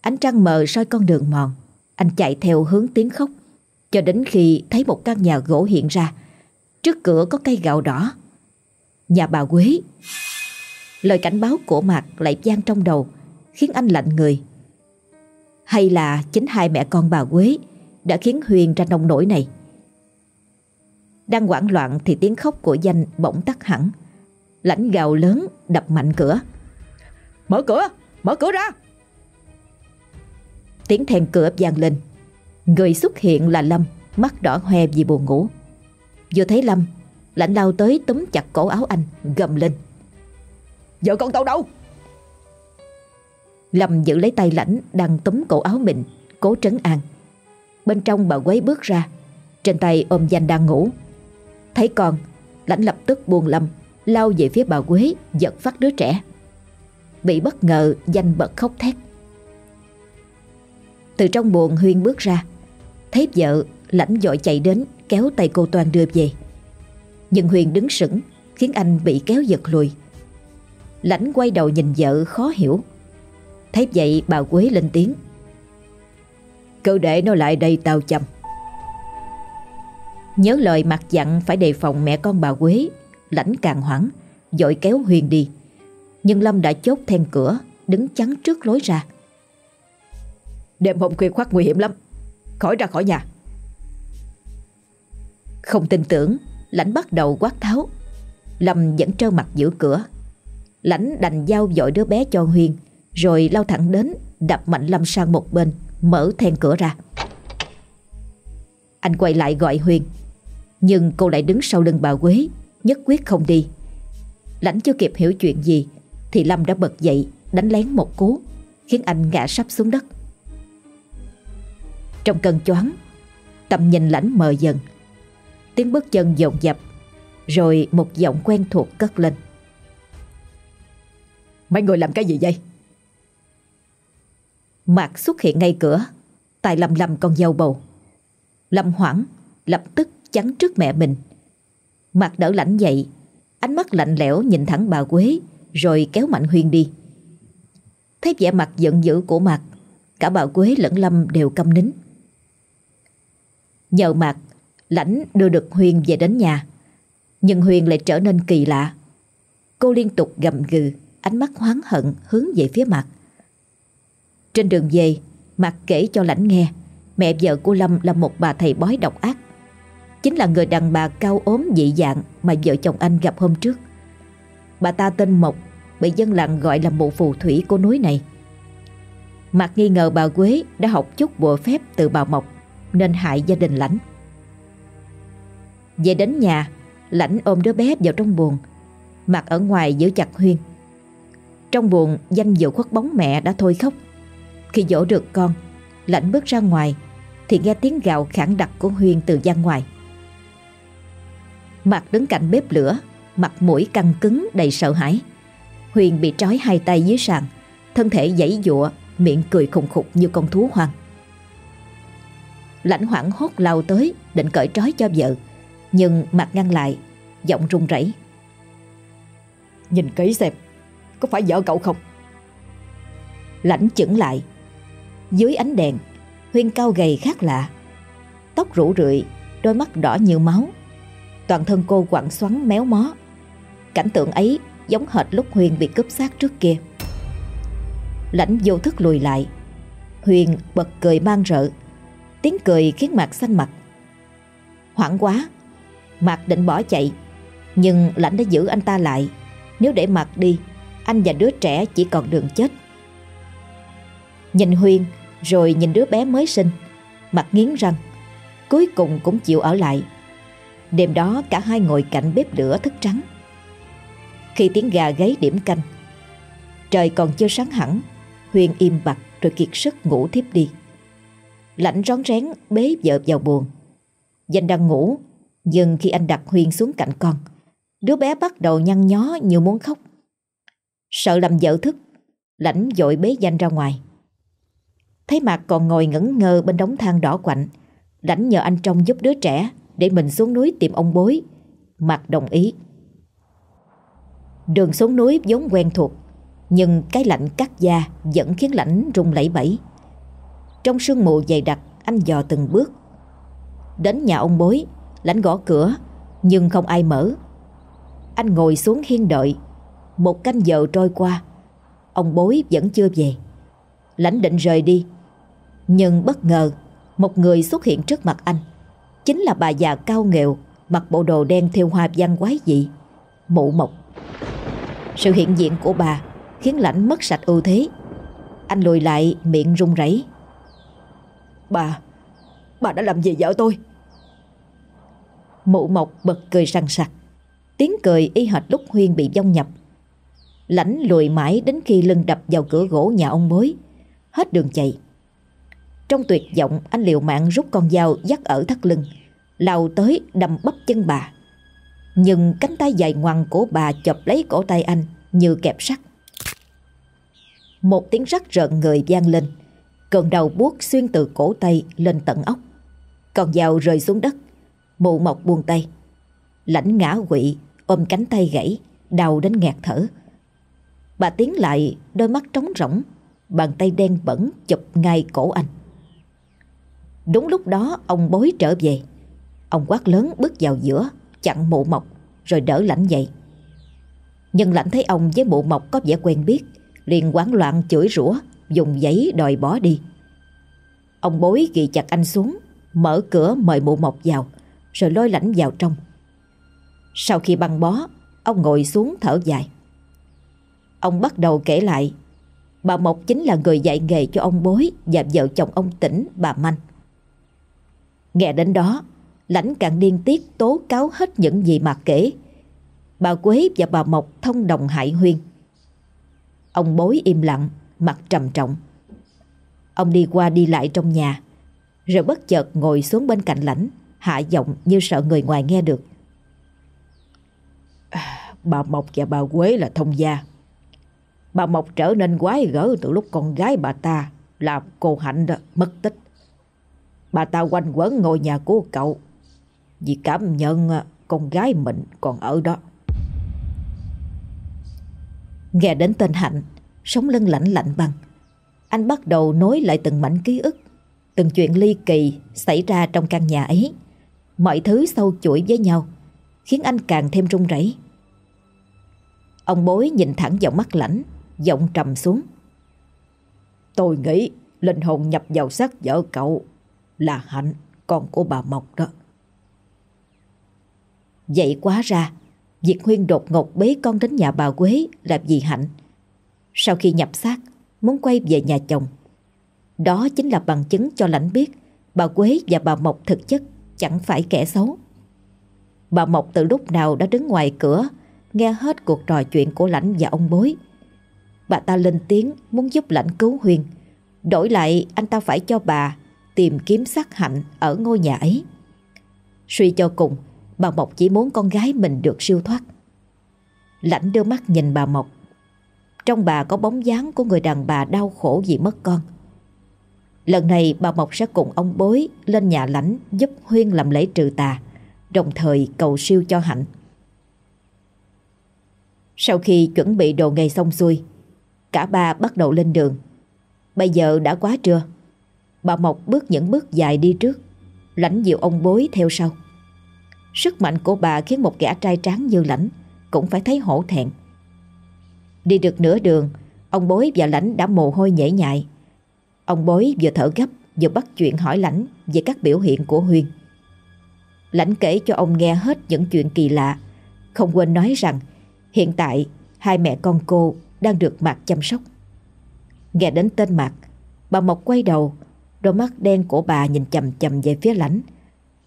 Ánh trăng mờ soi con đường mòn. Anh chạy theo hướng tiếng khóc, Cho đến khi thấy một căn nhà gỗ hiện ra. Trước cửa có cây gạo đỏ Nhà bà Quế. Lời cảnh báo của Mạc lại vang trong đầu Khiến anh lạnh người. Hay là chính hai mẹ con bà Quế Đã khiến Huyền ra nông nổi này? Đang hoảng loạn thì tiếng khóc của danh bỗng tắt hẳn. Lãnh gào lớn đập mạnh cửa. Mở cửa, mở cửa ra! Tiếng then cửa vang lên. Người xuất hiện là Lâm Mắt đỏ hoe vì buồn ngủ. Vừa thấy Lâm Lãnh lao tới túm chặt cổ áo anh Gầm lên. Vợ con tao đâu? Lâm giữ lấy tay lãnh Đang túm cổ áo mình Cố trấn an. Bên trong bà quấy bước ra Trên tay ôm danh đang ngủ. Thấy con Lãnh lập tức buồn Lâm Lao về phía bà Quế giật phát đứa trẻ. Bị bất ngờ danh bật khóc thét. Từ trong buồn Huyên bước ra Thấy vợ lãnh dội chạy đến Kéo tay cô Toàn đưa về Nhưng Huyền đứng sững Khiến anh bị kéo giật lùi. Lãnh quay đầu nhìn vợ khó hiểu. Thấy vậy bà Quế lên tiếng. Cứ để nó lại đây tao chăm. Nhớ lời mặt dặn phải đề phòng mẹ con bà Quế Lãnh càng hoảng Dội kéo Huyền đi. Nhưng Lâm đã chốt then cửa Đứng chắn trước lối ra. Đêm hôm khuya khoát nguy hiểm lắm. Khỏi ra khỏi nhà. Không tin tưởng Lãnh bắt đầu quát tháo. Lâm vẫn trơ mặt giữ cửa. Lãnh đành giao dội đứa bé cho Huyên Rồi lao thẳng đến, Đập mạnh Lâm sang một bên, Mở then cửa ra. Anh quay lại gọi Huyên Nhưng cô lại đứng sau lưng bà Quế, Nhất quyết không đi. Lãnh chưa kịp hiểu chuyện gì, Thì Lâm đã bật dậy, Đánh lén một cú, Khiến anh ngã sắp xuống đất. Trong cơn choáng, Tầm nhìn lãnh mờ dần. Tiếng bước chân dồn dập Rồi một giọng quen thuộc cất lên. Mấy người làm cái gì vậy? Mạc xuất hiện ngay cửa Tài lầm lầm con dâu bầu. Lâm hoảng Lập tức chắn trước mẹ mình. Mạc đỡ lãnh dậy Ánh mắt lạnh lẽo nhìn thẳng bà Quế Rồi kéo Mạnh Huyên đi. Thấy vẻ mặt giận dữ của Mạc Cả bà Quế lẫn Lâm đều câm nín. Nhờ Mạc Lãnh đưa được Huyền về đến nhà. Nhưng Huyền lại trở nên kỳ lạ. Cô liên tục gầm gừ, Ánh mắt hoáng hận hướng về phía mặt. Trên đường về Mặt kể cho Lãnh nghe, Mẹ vợ của Lâm là một bà thầy bói độc ác. Chính là người đàn bà cao ốm dị dạng Mà vợ chồng anh gặp hôm trước. Bà ta tên Mộc, Bị dân làng gọi là mụ phù thủy của núi này. Mặt nghi ngờ bà Quế đã học chút bùa phép từ bà Mộc, Nên hại gia đình Lãnh. Về đến nhà, Lãnh ôm đứa bé vào trong buồng mặt ở ngoài giữ chặt Huyên. Trong buồng danh dự khuất bóng mẹ đã thôi khóc. Khi dỗ được con, Lãnh bước ra ngoài Thì nghe tiếng gào khản đặc của Huyên từ gian ngoài. Mặt đứng cạnh bếp lửa, Mặt mũi căng cứng đầy sợ hãi. Huyền bị trói hai tay dưới sàn, Thân thể giãy giụa, Miệng cười khùng khục như con thú hoang. Lãnh hoảng hốt lao tới, Định cởi trói cho vợ. Nhưng mặt ngăn lại Giọng run rẩy. Nhìn kỹ xem Có phải vợ cậu không? Lãnh chững lại. Dưới ánh đèn Huyên cao gầy khác lạ. Tóc rủ rượi Đôi mắt đỏ như máu. Toàn thân cô quặn xoắn méo mó. Cảnh tượng ấy giống hệt lúc Huyền bị cướp xác trước kia. Lãnh vô thức lùi lại. Huyền bật cười mang rợ. Tiếng cười khiến Mạc xanh mặt. Hoảng quá Mạc định bỏ chạy. Nhưng Lãnh đã giữ anh ta lại. Nếu để Mạc đi Anh và đứa trẻ chỉ còn đường chết. Nhìn Huyên, Rồi nhìn đứa bé mới sinh. Mạc nghiến răng Cuối cùng cũng chịu ở lại. Đêm đó cả hai ngồi cạnh bếp lửa thức trắng. Khi tiếng gà gáy điểm canh Trời còn chưa sáng hẳn Huyên im bặt rồi kiệt sức ngủ thiếp đi. Lạnh rón rén bế vợ vào buồn. Danh đang ngủ nhưng khi anh đặt Huyền xuống cạnh con, Đứa bé bắt đầu nhăn nhó như muốn khóc. Sợ làm vợ thức, Lãnh dội bế danh ra ngoài. Thấy mạc còn ngồi ngẩn ngơ bên đống than đỏ quạnh, Lãnh nhờ anh trông giúp đứa trẻ Để mình xuống núi tìm ông bối. Mạc đồng ý. Đường xuống núi vốn quen thuộc, Nhưng cái lạnh cắt da Vẫn khiến lãnh rung lẩy bẩy. Trong sương mù dày đặc, Anh dò từng bước. Đến nhà ông bối Lãnh gõ cửa, Nhưng không ai mở. Anh ngồi xuống hiên đợi. Một canh giờ trôi qua, Ông bối vẫn chưa về. Lãnh định rời đi. Nhưng bất ngờ, Một người xuất hiện trước mặt anh. Chính là bà già cao nghèo, Mặc bộ đồ đen theo hoa văn quái dị, Mụ mộc. Sự hiện diện của bà Khiến lãnh mất sạch ưu thế. Anh lùi lại, miệng run rẩy. Bà Bà đã làm gì vợ tôi? Mụ mộc bật cười sằng sặc Tiếng cười y hệt lúc Huyên bị vong nhập. Lãnh lùi mãi đến khi lưng đập vào cửa gỗ nhà ông bối. Hết đường chạy. Trong tuyệt vọng, anh liều mạng rút con dao dắt ở thắt lưng, lao tới đâm bắp chân bà. Nhưng cánh tay dài ngoằng của bà chộp lấy cổ tay anh như kẹp sắt. Một tiếng rắc rợn người vang lên. Cơn đầu buốt xuyên từ cổ tay lên tận ốc Con dao rơi xuống đất. Mụ mọc buông tay. Lãnh ngã quỵ, ôm cánh tay gãy, Đau đến nghẹt thở. Bà tiến lại, đôi mắt trống rỗng, Bàn tay đen bẩn chụp ngay cổ anh. Đúng lúc đó, ông bối trở về. Ông quát lớn bước vào giữa, Chặn mụ mọc, Rồi đỡ lãnh dậy. Nhưng lãnh thấy ông với mụ mộc có vẻ quen biết, liền quán loạn chửi rủa, Dùng giấy đòi bỏ đi. Ông bối ghi chặt anh xuống, Mở cửa mời mụ mộc vào. Rồi lôi lãnh vào trong. Sau khi băng bó, Ông ngồi xuống thở dài. Ông bắt đầu kể lại, Bà Mộc chính là người dạy nghề cho ông bối Và vợ chồng ông tỉnh bà Manh. Nghe đến đó, Lãnh càng điên tiết tố cáo hết những gì mà kể. Bà Quế và bà Mộc thông đồng hại Huyên. Ông bối im lặng, Mặt trầm trọng. Ông đi qua đi lại trong nhà, Rồi bất chợt ngồi xuống bên cạnh lãnh. Hạ giọng như sợ người ngoài nghe được. Bà Mộc và bà Quế là thông gia. Bà Mộc trở nên quái gở từ lúc con gái bà ta Làm cô Hạnh đó mất tích. Bà ta quanh quẩn ngôi nhà của cậu Vì cảm nhận à, con gái mình còn ở đó. Nghe đến tên Hạnh Sống lưng lạnh lạnh băng Anh bắt đầu nối lại từng mảnh ký ức, Từng chuyện ly kỳ Xảy ra trong căn nhà ấy. Mọi thứ sâu chuỗi với nhau, Khiến anh càng thêm run rẩy. Ông bối nhìn thẳng vào mắt lãnh, Giọng trầm xuống. Tôi nghĩ linh hồn nhập vào xác vợ cậu Là Hạnh Con của bà Mộc đó. Vậy quá ra, Diệt Huyên đột ngột bế con đến nhà bà Quế Là vì Hạnh. Sau khi nhập xác, Muốn quay về nhà chồng. Đó chính là bằng chứng cho lãnh biết Bà Quế và bà Mộc thực chất. Chẳng phải kẻ xấu. Bà Mộc từ lúc nào đã đứng ngoài cửa, Nghe hết cuộc trò chuyện của lãnh và ông bối. Bà ta lên tiếng muốn giúp lãnh cứu Huyền. Đổi lại, anh ta phải cho bà Tìm kiếm sắc hạnh ở ngôi nhà ấy. Suy cho cùng, Bà Mộc chỉ muốn con gái mình được siêu thoát. Lãnh đưa mắt nhìn bà Mộc. Trong bà có bóng dáng của người đàn bà đau khổ vì mất con. Lần này bà Mộc sẽ cùng ông bối lên nhà lãnh giúp Huyên làm lễ trừ tà, Đồng thời cầu siêu cho Hạnh. Sau khi chuẩn bị đồ nghề xong xuôi, Cả ba bắt đầu lên đường. Bây giờ đã quá trưa, Bà Mộc bước những bước dài đi trước, Lãnh dịu ông bối theo sau. Sức mạnh của bà khiến một gã trai tráng như lãnh Cũng phải thấy hổ thẹn. Đi được nửa đường, Ông bối và lãnh đã mồ hôi nhễ nhại. Ông bối vừa thở gấp Vừa bắt chuyện hỏi lãnh Về các biểu hiện của Huyên Lãnh kể cho ông nghe hết những chuyện kỳ lạ Không quên nói rằng Hiện tại hai mẹ con cô đang được Mạc chăm sóc. Nghe đến tên Mạc, bà Mộc quay đầu, đôi mắt đen của bà nhìn chầm chầm về phía lãnh.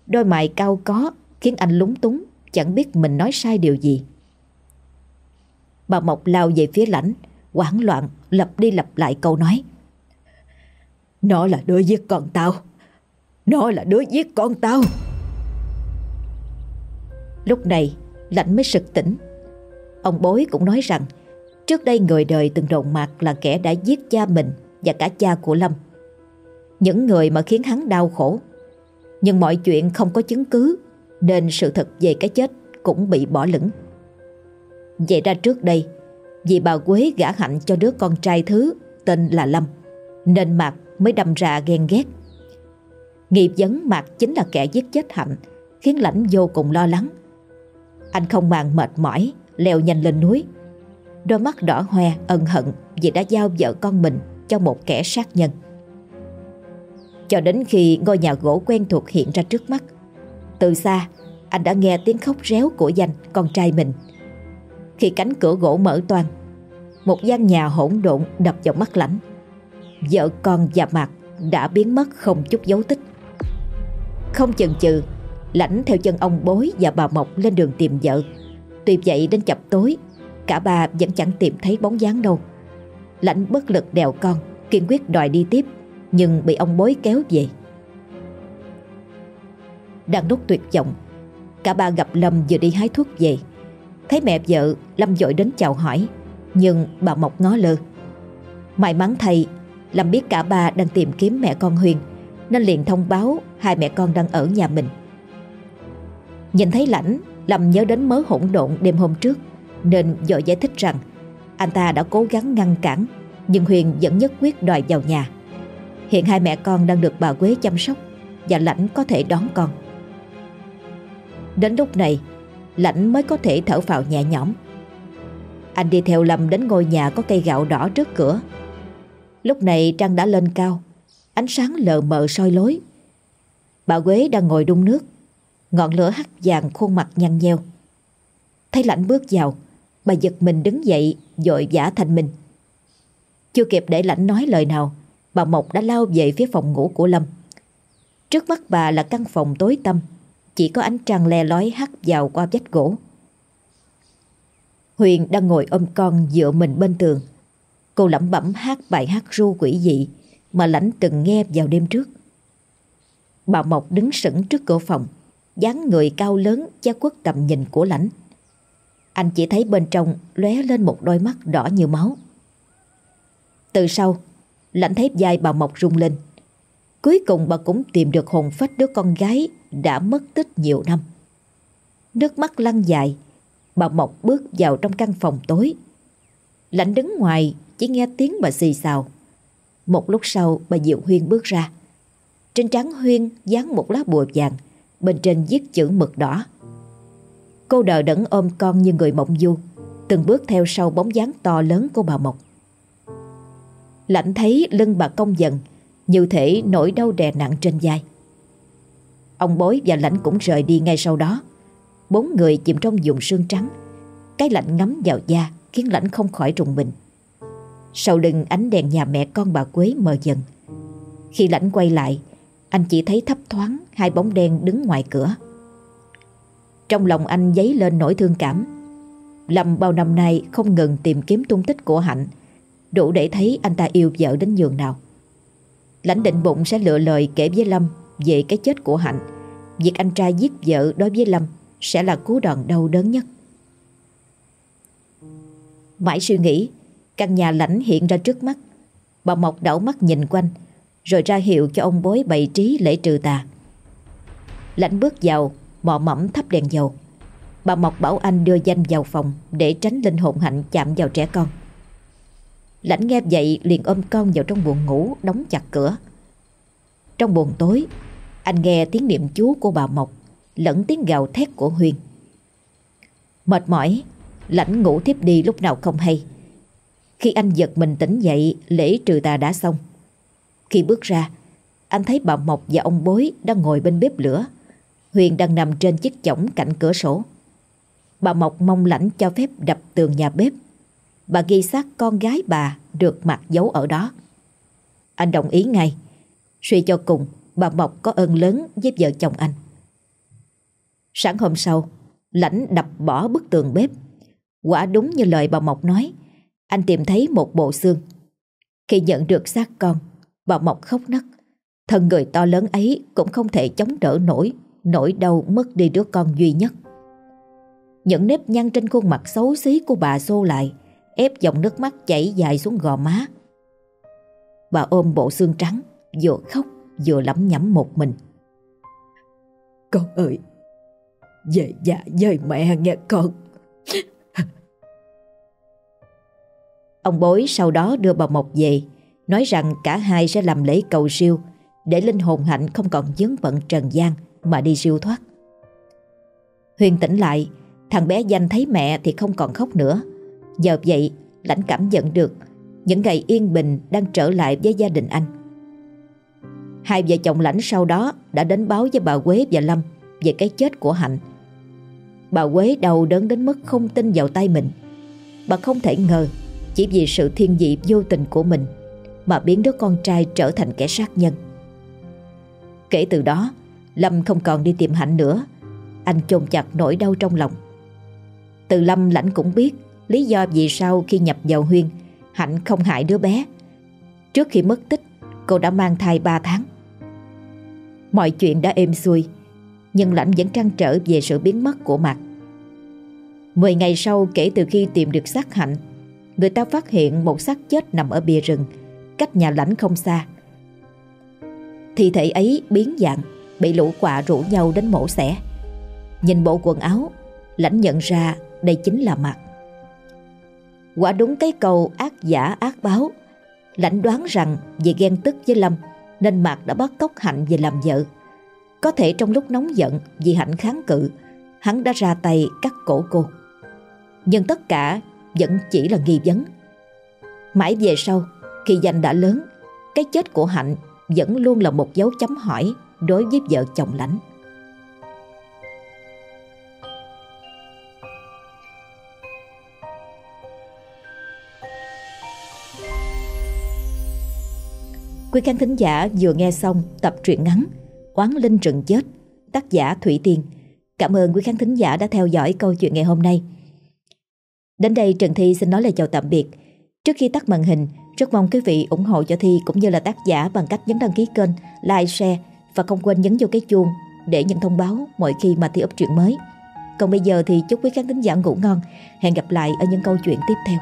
Đôi mày cao có khiến anh lúng túng, chẳng biết mình nói sai điều gì. Bà Mộc lao về phía lãnh, hoảng loạn, lặp đi lặp lại câu nói. Nó là đứa giết con tao. Nó là đứa giết con tao. Lúc này, Lạnh mới sực tỉnh. Ông bối cũng nói rằng Trước đây người đời từng đồn mạc là kẻ đã giết cha mình và cả cha của Lâm. Những người mà khiến hắn đau khổ. Nhưng mọi chuyện không có chứng cứ nên sự thật về cái chết cũng bị bỏ lửng. Vậy ra trước đây vì bà Quế gả hạnh cho đứa con trai thứ tên là Lâm nên Mạc mới đâm ra ghen ghét. Nghi vấn Mạc chính là kẻ giết chết Hạnh, khiến lãnh vô cùng lo lắng. Anh không màng mệt mỏi, leo nhanh lên núi Đôi mắt đỏ hoe, ân hận Vì đã giao vợ con mình cho một kẻ sát nhân Cho đến khi ngôi nhà gỗ quen thuộc hiện ra trước mắt, Từ xa, anh đã nghe tiếng khóc réo của danh con trai mình Khi cánh cửa gỗ mở toang, Một gian nhà hỗn độn đập vào mắt lãnh Vợ con và mặt đã biến mất không chút dấu tích. Không chần chừ, Lãnh theo chân ông bối và bà Mộc lên đường tìm vợ. Tuy vậy đến chập tối, Cả ba vẫn chẳng tìm thấy bóng dáng đâu. Lãnh bất lực đèo con, Kiên quyết đòi đi tiếp, Nhưng bị ông bối kéo về. Đang lúc tuyệt vọng, Cả ba gặp Lâm vừa đi hái thuốc về. Thấy mẹ vợ, Lâm dội đến chào hỏi, Nhưng bà Mộc ngó lơ. May mắn thay Lâm biết cả ba đang tìm kiếm mẹ con Huyền Nên liền thông báo Hai mẹ con đang ở nhà mình Nhìn thấy lãnh Lâm nhớ đến mớ hỗn độn đêm hôm trước nên vợ giải thích rằng anh ta đã cố gắng ngăn cản nhưng Huyền vẫn nhất quyết đòi vào nhà. Hiện hai mẹ con đang được bà Quế chăm sóc và Lãnh có thể đón con. Đến lúc này, Lãnh mới có thể thở phào nhẹ nhõm. Anh đi theo Lâm đến ngôi nhà có cây gạo đỏ trước cửa Lúc này trăng đã lên cao, Ánh sáng lờ mờ soi lối. Bà Quế đang ngồi đun nước, Ngọn lửa hắt vàng khuôn mặt nhăn nheo. Thấy lãnh bước vào, Bà giật mình đứng dậy, Dội giả thành mình. Chưa kịp để lãnh nói lời nào, Bà Mộc đã lao về phía phòng ngủ của Lâm. Trước mắt bà là căn phòng tối tăm, Chỉ có ánh trăng le lói hắt vào qua vách gỗ. Huyền đang ngồi ôm con dựa mình bên tường. Cô lẩm bẩm hát bài hát ru quỷ dị Mà lãnh từng nghe vào đêm trước. Bà Mộc đứng sững trước cửa phòng, dáng người cao lớn, che quất tầm nhìn của lãnh. Anh chỉ thấy bên trong lóe lên một đôi mắt đỏ như máu. Từ sau, Lãnh thấy vai bà Mộc rung lên. Cuối cùng bà cũng tìm được hồn phách đứa con gái Đã mất tích nhiều năm. Nước mắt lăn dài, Bà Mộc bước vào trong căn phòng tối. Lãnh đứng ngoài chỉ nghe tiếng bà xì xào. Một lúc sau, bà Diệu Huyên bước ra. Trên trán Huyên dán một lá bùa vàng, Bên trên viết chữ mực đỏ. Cô đờ đẫn ôm con như người mộng du, Từng bước theo sau bóng dáng to lớn của bà Mộc. Lạnh thấy lưng bà công dần, Như thể nỗi đau đè nặng trên vai. Ông bối và lãnh cũng rời đi ngay sau đó. Bốn người chìm trong vùng sương trắng. Cái lạnh ngấm vào da, Khiến lãnh không khỏi rùng mình. Sau lưng ánh đèn nhà mẹ con bà Quế mờ dần. Khi lãnh quay lại, Anh chỉ thấy thấp thoáng Hai bóng đen đứng ngoài cửa. Trong lòng anh dấy lên nỗi thương cảm. Lâm bao năm nay không ngừng tìm kiếm tung tích của Hạnh, Đủ để thấy anh ta yêu vợ đến giường nào. Lãnh định bụng sẽ lựa lời kể với Lâm Về cái chết của Hạnh. Việc anh trai giết vợ đối với Lâm Sẽ là cú đòn đau đớn nhất. Mãi suy nghĩ Căn nhà lãnh hiện ra trước mắt. Bà Mộc đảo mắt nhìn quanh, Rồi ra hiệu cho ông bối bày trí lễ trừ tà. Lãnh bước vào, Mò mẫm thắp đèn dầu. Bà Mộc bảo anh đưa danh vào phòng Để tránh linh hồn hạnh chạm vào trẻ con. Lãnh nghe vậy liền ôm con vào trong buồng ngủ, Đóng chặt cửa. Trong buồng tối, Anh nghe tiếng niệm chú của bà Mộc, Lẫn tiếng gào thét của Huyền. Mệt mỏi, Lãnh ngủ tiếp đi lúc nào không hay. Khi anh giật mình tỉnh dậy, Lễ trừ tà đã xong. Khi bước ra, Anh thấy bà Mộc và ông bối Đang ngồi bên bếp lửa. Huyền đang nằm trên chiếc chõng cạnh cửa sổ. Bà Mộc mong lãnh cho phép đập tường nhà bếp. Bà ghi xác con gái bà Được mặc giấu ở đó. Anh đồng ý ngay. Suy cho cùng, bà Mộc có ơn lớn với vợ chồng anh. Sáng hôm sau, Lãnh đập bỏ bức tường bếp. Quả đúng như lời bà Mộc nói. Anh tìm thấy một bộ xương. Khi nhận được xác con, Bà Mộc khóc nấc. Thân người to lớn ấy cũng không thể chống đỡ nổi, Nỗi đau mất đi đứa con duy nhất. Những nếp nhăn trên khuôn mặt xấu xí của bà xô lại, Ép dòng nước mắt chảy dài xuống gò má. Bà ôm bộ xương trắng, Vừa khóc vừa lẩm nhẩm một mình. Con ơi, Về nhà với mẹ nghe con. Ông bối sau đó đưa bà Mộc về, Nói rằng cả hai sẽ làm lễ cầu siêu, Để linh hồn hạnh không còn dướng bận trần gian Mà đi siêu thoát. Huyền tỉnh lại, Thằng bé danh thấy mẹ thì không còn khóc nữa. Giờ vậy, lãnh cảm nhận được Những ngày yên bình đang trở lại với gia đình anh. Hai vợ chồng lãnh sau đó Đã đến báo với bà Quế và Lâm Về cái chết của Hạnh. Bà Quế đau đớn đến mức không tin vào tay mình. Bà không thể ngờ chỉ vì sự thiên vị vô tình của mình Mà biến đứa con trai trở thành kẻ sát nhân. Kể từ đó, Lâm không còn đi tìm Hạnh nữa. Anh chôn chặt nỗi đau trong lòng. Từ Lâm lãnh cũng biết Lý do vì sao khi nhập vào Huyên, Hạnh không hại đứa bé. Trước khi mất tích, Cô đã mang thai 3 tháng. Mọi chuyện đã êm xuôi, Nhưng lãnh vẫn trăn trở về sự biến mất của mặt Mười ngày sau, kể từ khi tìm được xác Hạnh Người ta phát hiện một xác chết nằm ở bìa rừng, Cách nhà lãnh không xa. Thi thể ấy biến dạng, Bị lũ quạ rủ nhau đến mổ xẻ. Nhìn bộ quần áo, Lãnh nhận ra đây chính là mặt Quả đúng cái câu ác giả ác báo. Lãnh đoán rằng vì ghen tức với Lâm, Nên Mạc đã bắt cóc Hạnh về làm vợ. Có thể trong lúc nóng giận Vì Hạnh kháng cự, Hắn đã ra tay cắt cổ cô. Nhưng tất cả vẫn chỉ là nghi vấn. Mãi về sau, khi danh đã lớn, cái chết của Hạnh vẫn luôn là một dấu chấm hỏi đối với vợ chồng lãnh. Quý khán thính giả vừa nghe xong tập truyện ngắn Oán Linh Rừng Chết tác giả Thủy Tiên. Cảm ơn quý khán thính giả đã theo dõi câu chuyện ngày hôm nay. Đến đây Trần Thi xin nói lời chào tạm biệt. Trước khi tắt màn hình, rất mong quý vị ủng hộ cho Thi cũng như là tác giả bằng cách nhấn đăng ký kênh, like, share và không quên nhấn vô cái chuông để nhận thông báo mỗi khi mà Thi up truyện mới. Còn bây giờ thì chúc quý khán thính giả ngủ ngon. Hẹn gặp lại ở những câu chuyện tiếp theo.